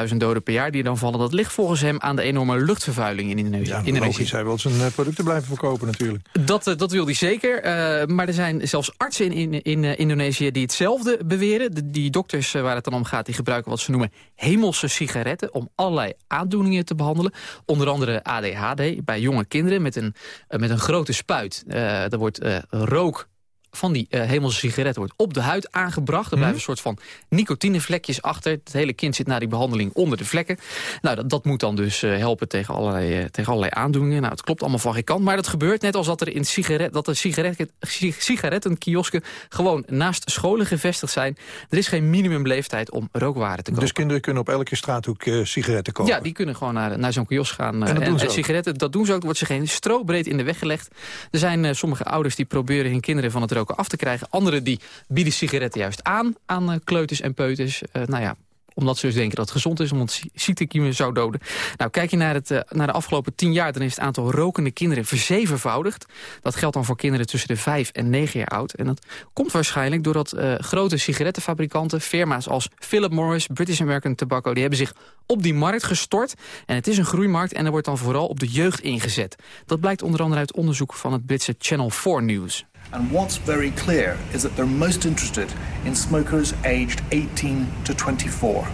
200.000 doden per jaar die dan vallen, dat ligt volgens hem aan de enorme luchtvervuiling in Indonesië. Ja, logisch. Hij wil zijn eh, producten blijven verkopen natuurlijk. Dat, eh, dat wil hij zeker. eh, maar er zijn zelfs artsen in, in, in Indonesië die hetzelfde beweren. De, die dokters waar het dan om gaat, die gebruiken wat ze noemen hemelse sigaretten... om allerlei aandoeningen te behandelen. Onder andere ADHD bij jonge kinderen met een, met een grote spuit. Er wordt rook van die eh, hemelse sigaretten wordt op de huid aangebracht. Er blijven een soort van nicotinevlekjes achter. Het hele kind zit na die behandeling onder de vlekken. Nou, dat, dat moet dan dus eh, helpen tegen allerlei, eh, tegen allerlei aandoeningen. Nou, het klopt allemaal van geen kant. Maar dat gebeurt net als dat er in sigaret, dat er sigaret, si- sigarettenkiosken gewoon naast scholen gevestigd zijn. Er is geen minimumleeftijd om rookwaren te kopen. Dus kinderen kunnen op elke straathoek sigaretten kopen. Ja, die kunnen gewoon naar, naar zo'n kiosk gaan. En dat doen ze ook. sigaretten, dat doen ze ook. Er wordt ze geen strobreed in de weg gelegd. Er zijn sommige ouders die proberen hun kinderen van het roken af te krijgen. Anderen die bieden sigaretten juist aan aan eh, kleuters en peuters. Eh, nou ja, omdat ze dus denken dat het gezond is, omdat zie- ziektekiemen zou doden. Nou, kijk je naar, het, eh, naar de afgelopen tien jaar... dan is het aantal rokende kinderen verzevenvoudigd. Dat geldt dan voor kinderen tussen de vijf en negen jaar oud. En dat komt waarschijnlijk doordat grote sigarettenfabrikanten... firma's als Philip Morris, British American Tobacco... die hebben zich op die markt gestort. En het is een groeimarkt en er wordt dan vooral op de jeugd ingezet. Dat blijkt onder andere uit onderzoek van het Britse Channel 4 News. And what's very clear is that they're most interested in smokers aged 18 to 24.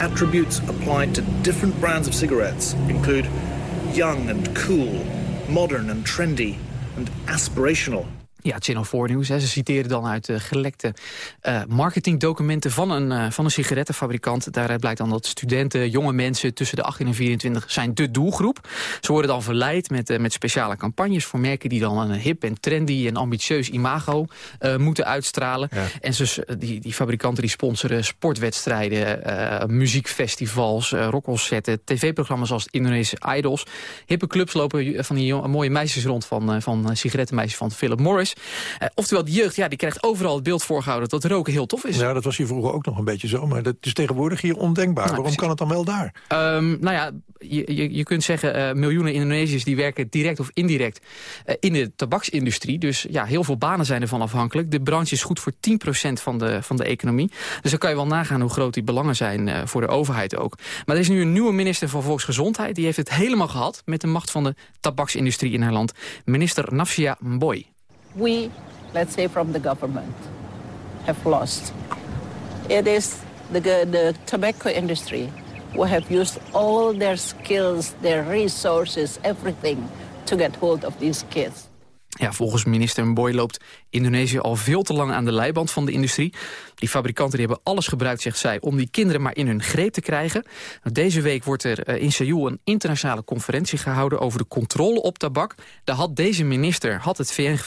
Attributes applied to different brands of cigarettes include young and cool, modern and trendy, and aspirational. Ja, Channel 4 News. Hè. Ze citeren dan uit uh, gelekte uh, marketingdocumenten van een, uh, van een sigarettenfabrikant. Daaruit blijkt dan dat studenten, jonge mensen tussen de 18 en 24 zijn de doelgroep. Ze worden dan verleid met, met speciale campagnes voor merken die dan een hip en trendy en ambitieus imago moeten uitstralen. Ja. En ze, die, die fabrikanten die sponsoren sportwedstrijden, muziekfestivals, rockconcerten, tv-programma's als Indonesische Idols. Hippe clubs lopen van die mooie meisjes rond van, van sigarettenmeisjes van Philip Morris. Uh, oftewel, de jeugd ja, die krijgt overal het beeld voorgehouden dat roken heel tof is. Ja, dat was hier vroeger ook nog een beetje zo. Maar dat is tegenwoordig hier ondenkbaar. Nou, Waarom precies. kan het dan wel daar? Um, nou ja, je, je, je kunt zeggen uh, miljoenen Indonesiërs die werken direct of indirect uh, in de tabaksindustrie. Dus ja, heel veel banen zijn ervan afhankelijk. De branche is goed voor 10% van de, van de economie. Dus dan kan je wel nagaan hoe groot die belangen zijn voor de overheid ook. Maar er is nu een nieuwe minister van Volksgezondheid. Die heeft het helemaal gehad met de macht van de tabaksindustrie in haar land. Minister Nafsia Mboy. We, let's say from the government, have lost. It is the, the tobacco industry who have used all their skills, their resources, everything to get hold of these kids. Ja, volgens minister Mboy loopt Indonesië al veel te lang aan de leiband van de industrie. Die fabrikanten die hebben alles gebruikt, zegt zij, om die kinderen maar in hun greep te krijgen. Deze week wordt er eh, in Seoul een internationale conferentie gehouden over de controle op tabak. Daar had deze minister had het VN,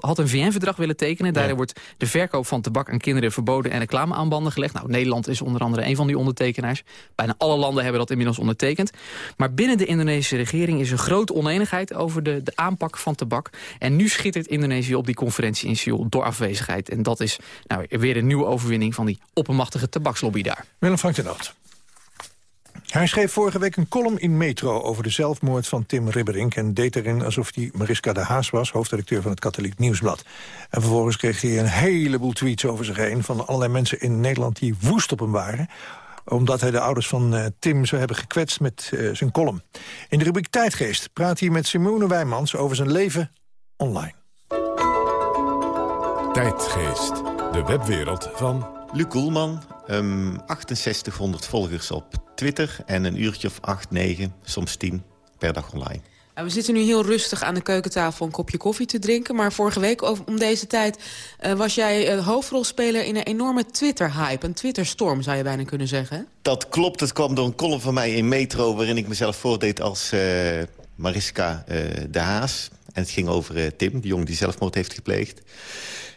had een VN-verdrag willen tekenen. Daarin wordt de verkoop van tabak aan kinderen verboden en reclame aan banden gelegd. Nou, Nederland is onder andere een van die ondertekenaars. Bijna alle landen hebben dat inmiddels ondertekend. Maar binnen de Indonesische regering is er grote oneenigheid over de, de aanpak van tabak. En nu schittert Indonesië op die conferentie in Seoul door afwezigheid. En dat is nou, weer een nieuwe overwinning van die oppermachtige tabakslobby daar. Willem Frank de Noot. Hij schreef vorige week een column in Metro over de zelfmoord van Tim Ribberink... en deed erin alsof hij Mariska de Haas was, hoofdredacteur van het Katholiek Nieuwsblad. En vervolgens kreeg hij een heleboel tweets over zich heen... van allerlei mensen in Nederland die woest op hem waren omdat hij de ouders van uh, Tim zou hebben gekwetst met uh, zijn column. In de rubriek Tijdgeest praat hij met Simone Wijmans over zijn leven online. Tijdgeest, de webwereld van... Luc Koelman, um, 6800 volgers op Twitter... en een uurtje of 8, 9, soms 10 per dag online. We zitten nu heel rustig aan de keukentafel een kopje koffie te drinken. Maar vorige week om deze tijd uh, was jij uh, hoofdrolspeler in een enorme Twitter-hype. Een Twitter-storm zou je bijna kunnen zeggen. Dat klopt. Het kwam door een column van mij in Metro... waarin ik mezelf voordeed als uh, Mariska de Haas. En het ging over Tim, de jongen die zelfmoord heeft gepleegd.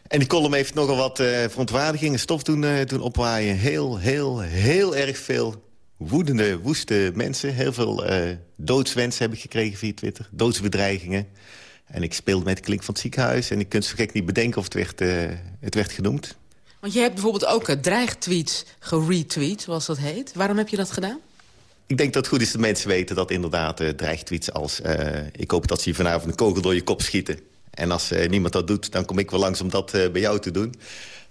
En die column heeft nogal wat uh, verontwaardiging en stof doen, uh, doen opwaaien. Heel, heel, heel erg veel woedende, woeste mensen. Heel veel uh, doodswensen heb ik gekregen via Twitter. Doodsbedreigingen. En ik speelde met de klink van het ziekenhuis. En ik kunt zo gek niet bedenken of het werd, het werd genoemd. Want je hebt bijvoorbeeld ook dreigtweets geretweet, zoals dat heet. Waarom heb je dat gedaan? Ik denk dat het goed is dat mensen weten dat inderdaad uh, dreigtweets als... ik hoop dat ze je vanavond een kogel door je kop schieten en als uh, niemand dat doet, dan kom ik wel langs om dat bij jou te doen.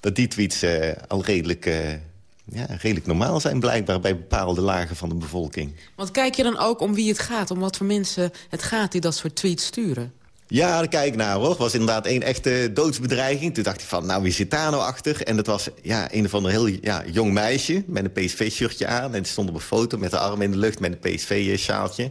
Dat die tweets al redelijk, ja, redelijk normaal zijn blijkbaar bij bepaalde lagen van de bevolking. Want kijk je dan ook om wie het gaat, om wat voor mensen het gaat die dat soort tweets sturen? Ja, daar kijk naar hoor. Het was inderdaad één echte doodsbedreiging. Toen dacht ik van, nou wie zit daar nou achter? En dat was ja, een of ander heel ja, jong meisje met een PSV-shirtje aan. En die stond op een foto met de arm in de lucht met een PSV-sjaaltje.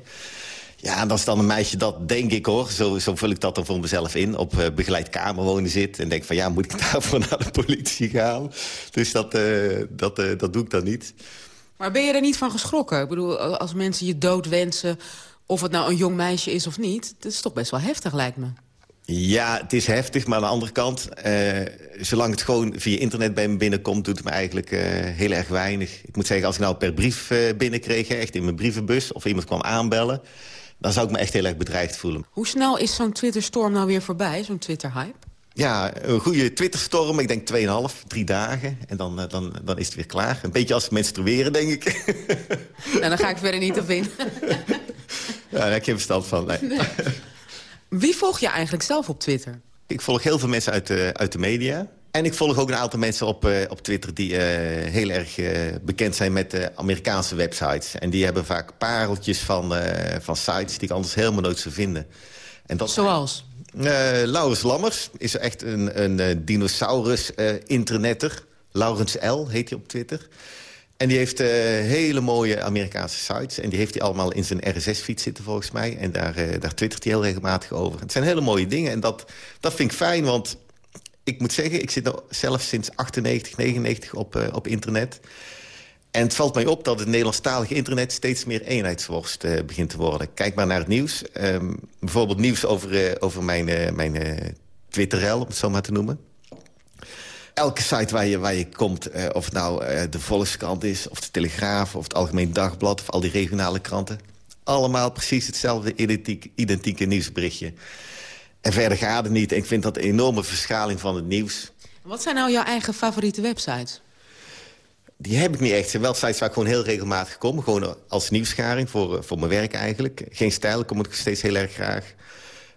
Ja, dat is dan een meisje dat, denk ik hoor, zo, vul ik dat dan voor mezelf in... op uh, begeleid kamerwonen zit en denk van ja, moet ik daarvoor naar de politie gaan? Dus dat, uh, dat, uh, dat doe ik dan niet. Maar ben je er niet van geschrokken? Ik bedoel, als mensen je dood wensen, of het nou een jong meisje is of niet... dat is toch best wel heftig, lijkt me. Ja, het is heftig, maar aan de andere kant... zolang het gewoon via internet bij me binnenkomt... doet het me eigenlijk heel erg weinig. Ik moet zeggen, als ik nou per brief binnenkreeg... echt in mijn brievenbus, of iemand kwam aanbellen dan zou ik me echt heel erg bedreigd voelen. Hoe snel is zo'n Twitterstorm nou weer voorbij, zo'n Twitter-hype? Ja, een goede Twitterstorm, ik denk 2,5, drie dagen. En dan, dan, dan is het weer klaar. Een beetje als menstrueren, denk ik. Nou, dan ga ik verder niet op in. Ja, daar heb ik geen verstand van, nee. Wie volg je eigenlijk zelf op Twitter? Ik volg heel veel mensen uit de, uit de media. En ik volg ook een aantal mensen op, uh, op Twitter... die uh, heel erg uh, bekend zijn met de Amerikaanse websites. En die hebben vaak pareltjes van, van sites die ik anders helemaal nooit zou vinden. En dat Zoals? Laurens Lammers is echt een, een dinosaurus-internetter. Laurens L. heet hij op Twitter. En die heeft eh, hele mooie Amerikaanse sites. En die heeft hij allemaal in zijn RSS-feed zitten volgens mij. En daar, uh, daar twittert hij heel regelmatig over. Het zijn hele mooie dingen. En dat, dat vind ik fijn, want ik moet zeggen... ik zit nou zelf sinds 98, 99 op, uh, op internet. En het valt mij op dat het Nederlandstalige internet... steeds meer eenheidsworst begint te worden. Kijk maar naar het nieuws. Um, bijvoorbeeld nieuws over, over mijn, mijn Twitterrel, om het zo maar te noemen elke site waar je, waar je komt, uh, of het nou uh, de Volkskrant is... of de Telegraaf, of het Algemeen Dagblad... of al die regionale kranten. Allemaal precies hetzelfde identiek, identieke nieuwsberichtje. En verder gaat het niet. Ik vind dat een enorme verschaling van het nieuws. Wat zijn nou jouw eigen favoriete websites? Die heb ik niet echt. Het zijn wel sites waar ik gewoon heel regelmatig kom. Gewoon als nieuwsgaring voor, voor mijn werk eigenlijk. Geen stijl, kom ik steeds heel erg graag.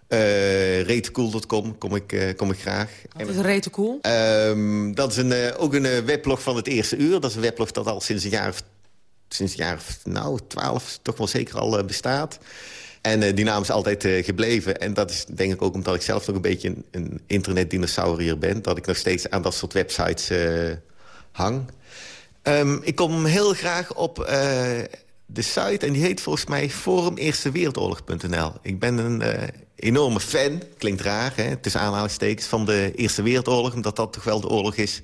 Uh, retecool.com kom ik, uh, kom ik graag. Wat is Retecool? Um, dat is een, uh, ook een weblog van het eerste uur. Dat is een weblog dat al sinds een jaar, sinds een jaar nou, twaalf toch wel zeker al bestaat. En die naam is altijd gebleven. En dat is denk ik ook omdat ik zelf nog een beetje een, een internetdinosaurier ben. Dat ik nog steeds aan dat soort websites hang. Um, ik kom heel graag op de site en die heet volgens mij forumeerstewereldoorlog.nl. Ik ben een uh, enorme fan, klinkt raar, hè, tussen aanhalingstekens... van de Eerste Wereldoorlog, omdat dat toch wel de oorlog is...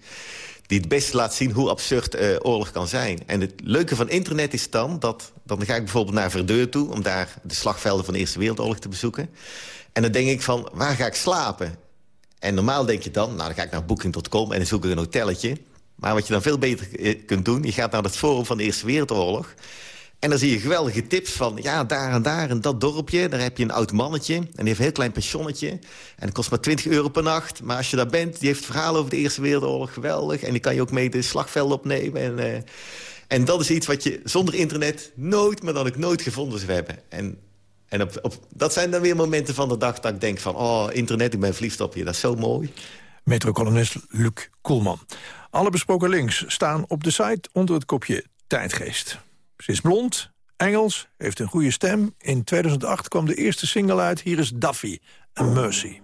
die het beste laat zien hoe absurd uh, oorlog kan zijn. En het leuke van internet is dan dat... dan ga ik bijvoorbeeld naar Verdeur toe... om daar de slagvelden van de Eerste Wereldoorlog te bezoeken. En dan denk ik van, waar ga ik slapen? En normaal denk je dan, nou dan ga ik naar booking.com... en dan zoek ik een hotelletje... Maar wat je dan veel beter eh, kunt doen... je gaat naar het forum van de Eerste Wereldoorlog... En dan zie je geweldige tips van, ja, daar en daar in dat dorpje... daar heb je een oud mannetje en die heeft een heel klein pensionnetje. En dat kost maar 20 euro per nacht. Maar als je daar bent, die heeft verhalen over de Eerste Wereldoorlog, geweldig. En die kan je ook mee de slagveld opnemen. En, uh, en dat is iets wat je zonder internet nooit, maar dan ook nooit gevonden zou hebben. En, en op, op, dat zijn dan weer momenten van de dag dat ik denk van... oh, internet, ik ben verliefd op je, dat is zo mooi. Metrocolumnist Luc Koelman. Alle besproken links staan op de site onder het kopje Tijdgeest. Ze is blond, Engels, heeft een goede stem. In 2008 kwam de eerste single uit. Hier is Duffy, A Mercy.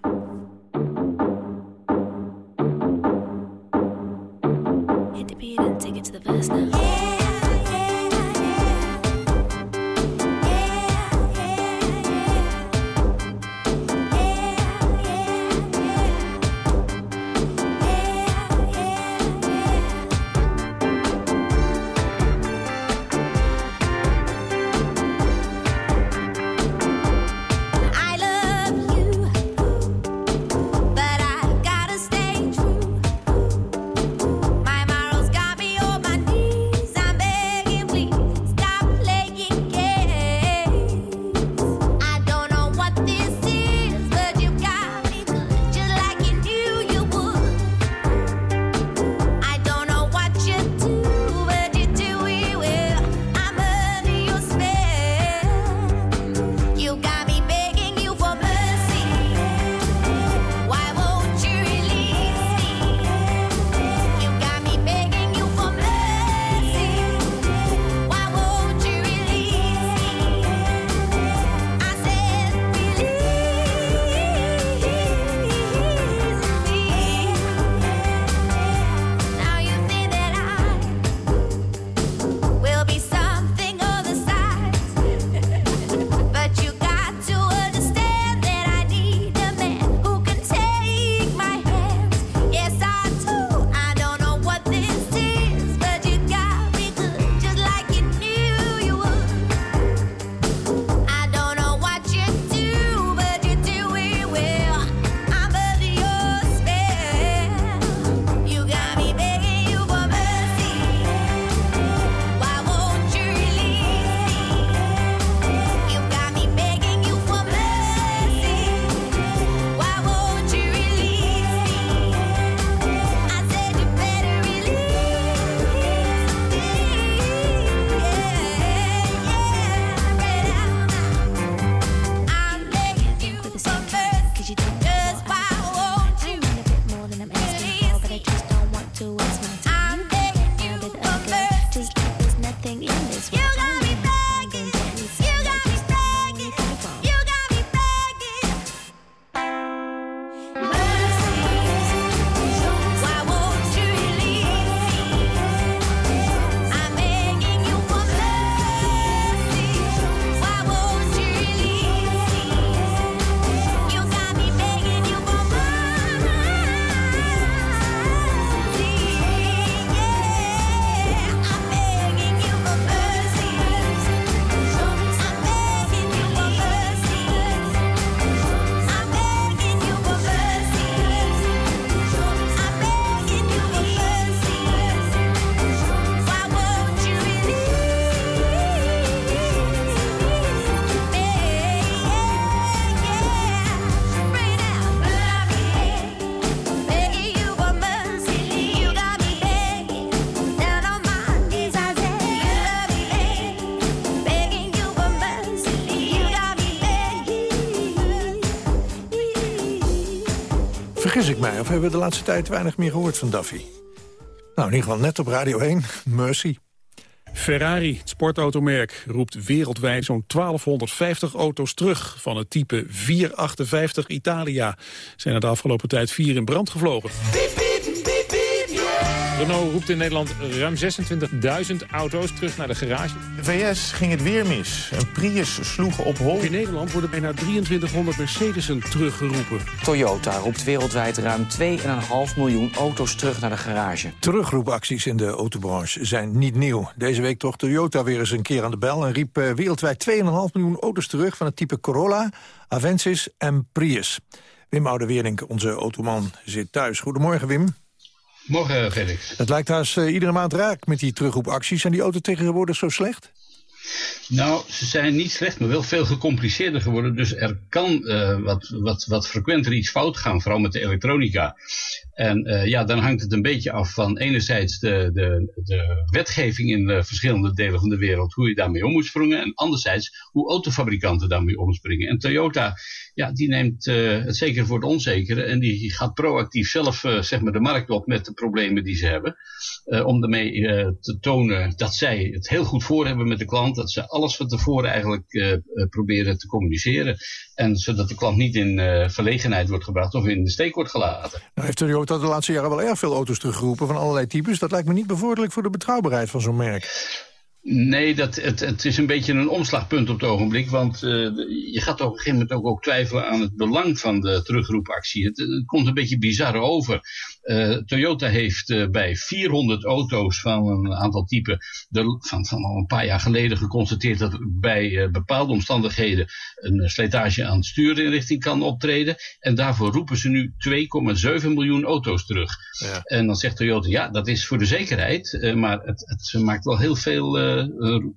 Vergis ik mij, of hebben we de laatste tijd weinig meer gehoord van Duffy? Nou, in ieder geval net op Radio 1, Mercy. Ferrari, het sportautomerk, roept wereldwijd zo'n 1250 auto's terug van het type 458 Italia. Zijn er de afgelopen tijd vier in brand gevlogen. Renault roept in Nederland ruim 26.000 auto's terug naar de garage. De VS ging het weer mis. Een Prius sloeg op hol. In Nederland worden bijna 2300 Mercedes'en teruggeroepen. Toyota roept wereldwijd ruim 2,5 miljoen auto's terug naar de garage. Terugroepacties in de autobranche zijn niet nieuw. Deze week toch Toyota weer eens een keer aan de bel... en riep eh, wereldwijd 2,5 miljoen auto's terug... van het type Corolla, Avensis en Prius. Wim Oude-Wernink, onze automan, zit thuis. Goedemorgen, Wim. Morgen, Felix. Het lijkt haast uh, iedere maand raak met die terugroepacties. Zijn die auto's tegenwoordig zo slecht? Nou, ze zijn niet slecht, maar wel veel gecompliceerder geworden. Dus er kan uh, wat, wat, wat frequenter iets fout gaan, vooral met de elektronica. En uh, ja, dan hangt het een beetje af van enerzijds de, de, de wetgeving in de verschillende delen van de wereld, hoe je daarmee om moet springen. En anderzijds hoe autofabrikanten daarmee omspringen. En Toyota, ja, die neemt het zeker voor het onzekere en die gaat proactief zelf zeg maar de markt op met de problemen die ze hebben. Om daarmee te tonen dat zij het heel goed voor hebben met de klant, dat ze alles van tevoren eigenlijk proberen te communiceren. En zodat de klant niet in verlegenheid wordt gebracht of in de steek wordt gelaten. Nou heeft Toyota de laatste jaren wel erg veel auto's teruggeroepen van allerlei types. Dat lijkt me niet bevorderlijk voor de betrouwbaarheid van zo'n merk. Nee, dat, het, het is een beetje een omslagpunt op het ogenblik. Want uh, je gaat op een gegeven moment ook, ook twijfelen aan het belang van de terugroepactie. Het, het komt een beetje bizar over. Uh, Toyota heeft uh, bij 400 auto's van een aantal typen de, van, van al een paar jaar geleden geconstateerd dat bij bepaalde omstandigheden een slijtage aan het stuurinrichting kan optreden. En daarvoor roepen ze nu 2,7 miljoen auto's terug. Ja. En dan zegt Toyota, ja, dat is voor de zekerheid. maar het, het maakt wel heel veel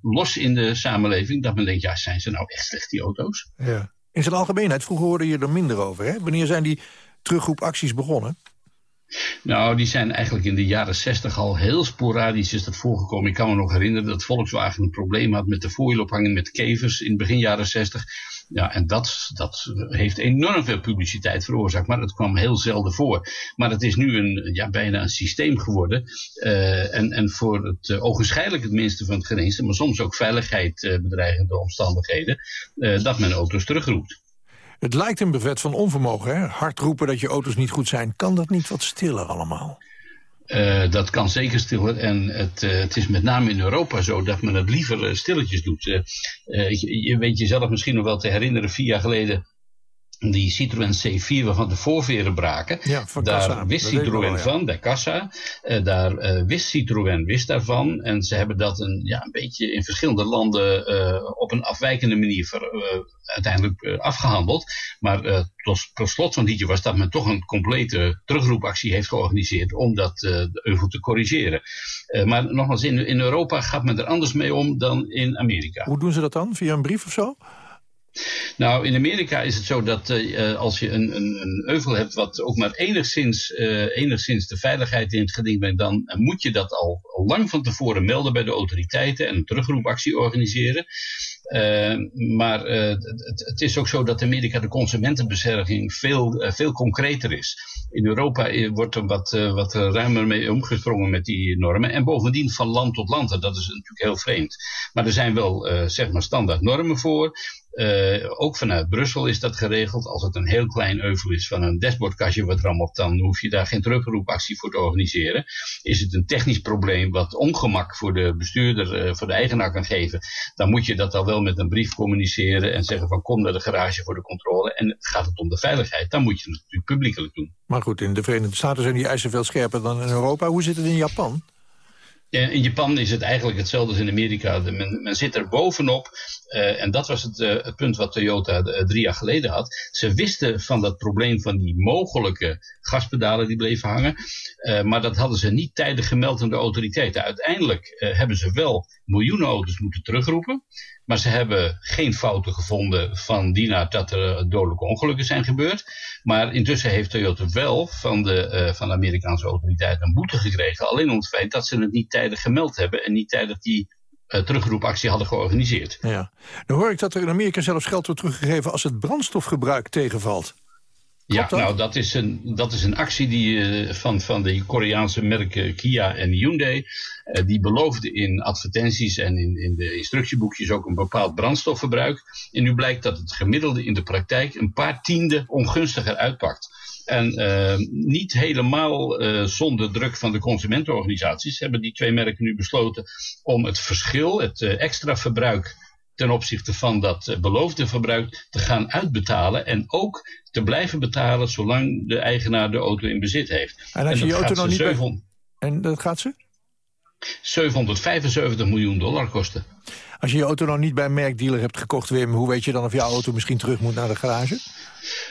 los in de samenleving. Dat men denkt, ja, zijn ze nou echt slecht, die auto's? Ja. In zijn algemeenheid, vroeger hoorde je er minder over. Hè? Wanneer zijn die terugroepacties begonnen? Nou, die zijn eigenlijk in de jaren zestig al heel sporadisch is dat voorgekomen. Ik kan me nog herinneren dat Volkswagen een probleem had met de voorwielophanging met kevers in begin jaren zestig. Ja, en dat, dat heeft enorm veel publiciteit veroorzaakt, maar dat kwam heel zelden voor. Maar het is nu een, ja, bijna een systeem geworden. Uh, en, en voor het uh, ogenschijnlijk het minste van het geringste, maar soms ook veiligheid uh, bedreigende omstandigheden, dat men auto's terugroept. Het lijkt een bevet van onvermogen, hè? Hard roepen dat je auto's niet goed zijn. Kan dat niet wat stiller allemaal? Uh, dat kan zeker stiller en het, uh, het, is met name in Europa zo dat men het liever uh, stilletjes doet. Je, weet jezelf misschien nog wel te herinneren, vier jaar geleden die Citroën C4 waarvan de voorveren braken. Ja, van daar Kassa. wist Dat Citroën wel, ja. van, de Kassa. Uh, daar uh, wist Citroën wist daarvan. En ze hebben dat een, ja, een beetje in verschillende landen uh, op een afwijkende manier ver, uiteindelijk afgehandeld. Maar tot, tot slot van jaar was dat men toch een complete terugroepactie heeft georganiseerd om dat euvel te corrigeren. maar nogmaals, in, in Europa gaat men er anders mee om dan in Amerika. Hoe doen ze dat dan? Via een brief of zo? Nou, in Amerika is het zo dat uh, als je een, een, een euvel hebt wat ook maar enigszins, uh, enigszins de veiligheid in het geding brengt, dan moet je dat al, lang van tevoren melden bij de autoriteiten en een terugroepactie organiseren. Maar het, het, is ook zo dat Amerika de consumentenbescherming veel, veel concreter is. In Europa wordt er wat, wat ruimer mee omgesprongen met die normen. En bovendien van land tot land. Dat is natuurlijk heel vreemd. Maar er zijn wel zeg maar standaard normen voor. Uh, ook vanuit Brussel is dat geregeld. Als het een heel klein euvel is van een dashboardkastje wat rammelt, dan hoef je daar geen terugroepactie voor te organiseren. Is het een technisch probleem wat ongemak voor de bestuurder, uh, voor de eigenaar kan geven, dan moet je dat al wel met een brief communiceren en zeggen van kom naar de garage voor de controle. En gaat het om de veiligheid, dan moet je het natuurlijk publiekelijk doen. Maar goed, in de Verenigde Staten zijn die eisen veel scherper dan in Europa. Hoe zit het in Japan? In Japan is het eigenlijk hetzelfde als in Amerika. Men, men zit er bovenop. Uh, en dat was het, uh, het, punt wat Toyota drie jaar geleden had. Ze wisten van dat probleem van die mogelijke gaspedalen die bleven hangen. maar dat hadden ze niet tijdig gemeld aan de autoriteiten. Uiteindelijk hebben ze wel miljoenen auto's moeten terugroepen. Maar ze hebben geen fouten gevonden van die naart dat er dodelijke ongelukken zijn gebeurd. Maar intussen heeft Toyota wel van de, uh, van Amerikaanse autoriteiten een boete gekregen. Alleen om het feit dat ze het niet tijdig gemeld hebben en niet tijdig die uh, terugroepactie hadden georganiseerd. Ja. Dan hoor ik dat er in Amerika zelfs geld wordt teruggegeven als het brandstofgebruik tegenvalt. Ja, nou, dat is een, dat is een actie die, eh, van, van de Koreaanse merken Kia en Hyundai. Eh, die beloofden in advertenties en in, in de instructieboekjes ook een bepaald brandstofverbruik. En nu blijkt dat het gemiddelde in de praktijk een paar tiende ongunstiger uitpakt. En eh, niet helemaal eh, zonder druk van de consumentenorganisaties hebben die twee merken nu besloten om het verschil, het eh, extra verbruik ten opzichte van dat eh, beloofde verbruik te gaan uitbetalen en ook te blijven betalen zolang de eigenaar de auto in bezit heeft. En als je je auto nog niet... bij- 700 En dat gaat ze? 775 miljoen dollar kosten. Als je je auto nog niet bij een merkdealer hebt gekocht, Wim... hoe weet je dan of jouw auto misschien terug moet naar de garage?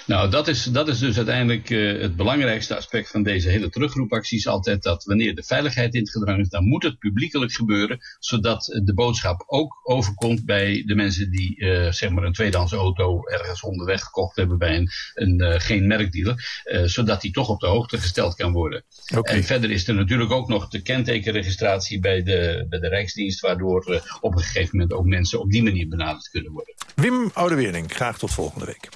Nou, dat is, dat is dus uiteindelijk eh, het belangrijkste aspect van deze hele terugroepactie. Is altijd dat wanneer de veiligheid in het gedrang is, dan moet het publiekelijk gebeuren. Zodat de boodschap ook overkomt bij de mensen die eh, zeg maar een tweedehands auto ergens onderweg gekocht hebben bij een, een eh, geen merkdealer. zodat die toch op de hoogte gesteld kan worden. En verder is er natuurlijk ook nog de kentekenregistratie bij de, bij de Rijksdienst. Waardoor op een gegeven moment ook mensen op die manier benaderd kunnen worden. Wim Oudeweerding, graag tot volgende week.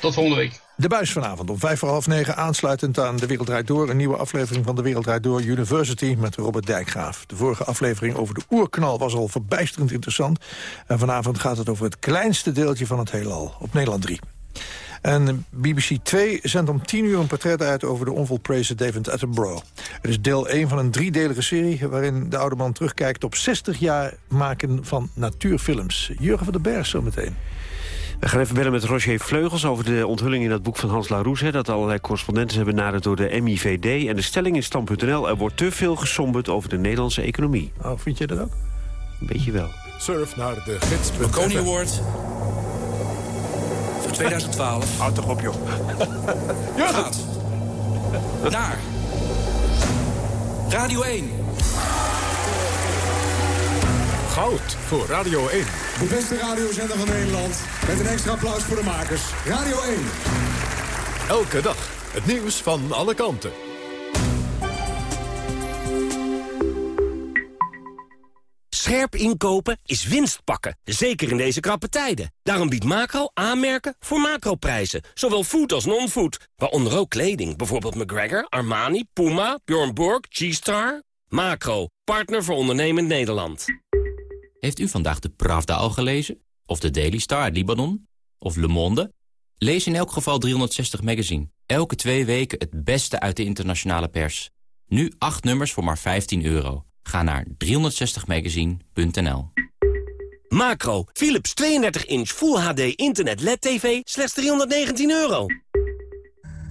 Tot volgende week. De buis vanavond om vijf voor half negen aansluitend aan De Wereld Draait Door. Een nieuwe aflevering van De Wereld Draait Door University met Robert Dijkgraaf. De vorige aflevering over de oerknal was al verbijsterend interessant. En vanavond gaat het over het kleinste deeltje van het heelal op Nederland 3. En BBC 2 zendt om 10 uur een portret uit over de onvolprezen David Attenborough. Het is deel 1 van een driedelige serie... waarin de oude man terugkijkt op 60 jaar maken van natuurfilms. Jurgen van den Berg zometeen. We gaan even bellen met Roger Vleugels over de onthulling in dat boek van Hans Laroes... Hè, dat allerlei correspondenten hebben benaderd door de MIVD. En de stelling in Stand.nl, er wordt te veel gesomberd over de Nederlandse economie. Oh, vind je dat ook? Een beetje wel. Surf naar de gids. Award 2012. Houd toch op, joh. Gaat naar Radio 1. Goud voor Radio 1. De beste radiozender van Nederland. Met een extra applaus voor de makers. Radio 1. Elke dag het nieuws van alle kanten. Scherp inkopen is winst pakken, zeker in deze krappe tijden. Daarom biedt Macro aanmerken voor macroprijzen, zowel food als non-food. Waaronder ook kleding, bijvoorbeeld McGregor, Armani, Puma, Bjorn Borg, G-Star. Macro, partner voor ondernemend Nederland. Heeft u vandaag de Pravda al gelezen? Of de Daily Star uit Libanon? Of Le Monde? Lees in elk geval 360 Magazine. Elke twee weken het beste uit de internationale pers. Nu acht nummers voor maar 15 euro. Ga naar 360magazine.nl Macro, Philips 32 inch Full HD Internet LED TV, slechts 319 euro.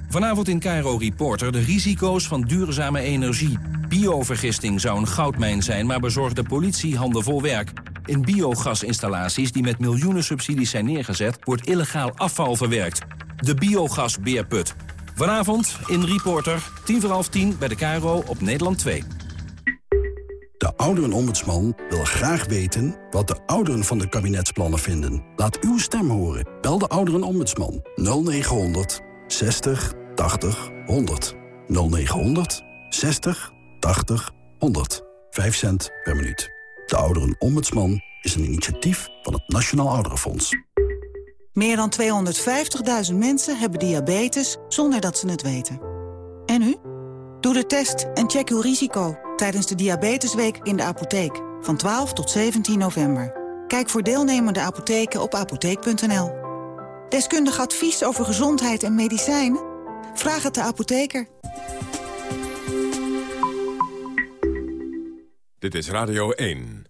Vanavond in Cairo Reporter de risico's van duurzame energie. Biovergisting zou een goudmijn zijn, maar bezorgt de politie handen vol werk. In biogasinstallaties die met miljoenen subsidies zijn neergezet... wordt illegaal afval verwerkt. De biogasbeerput. Vanavond in Reporter, tien voor half tien bij de Cairo op Nederland 2. De ouderenombudsman wil graag weten wat de ouderen van de kabinetsplannen vinden. Laat uw stem horen. Bel de ouderenombudsman 0900 60 80 100. 0900 60 80 100. 5 cent per minuut. De ouderenombudsman is een initiatief van het Nationaal Ouderenfonds. Meer dan 250.000 mensen hebben diabetes zonder dat ze het weten. En u? Doe de test en check uw risico tijdens de Diabetesweek in de apotheek van 12 tot 17 november. Kijk voor deelnemende apotheken op apotheek.nl. Deskundig advies over gezondheid en medicijnen? Vraag het de apotheker. Dit is Radio 1.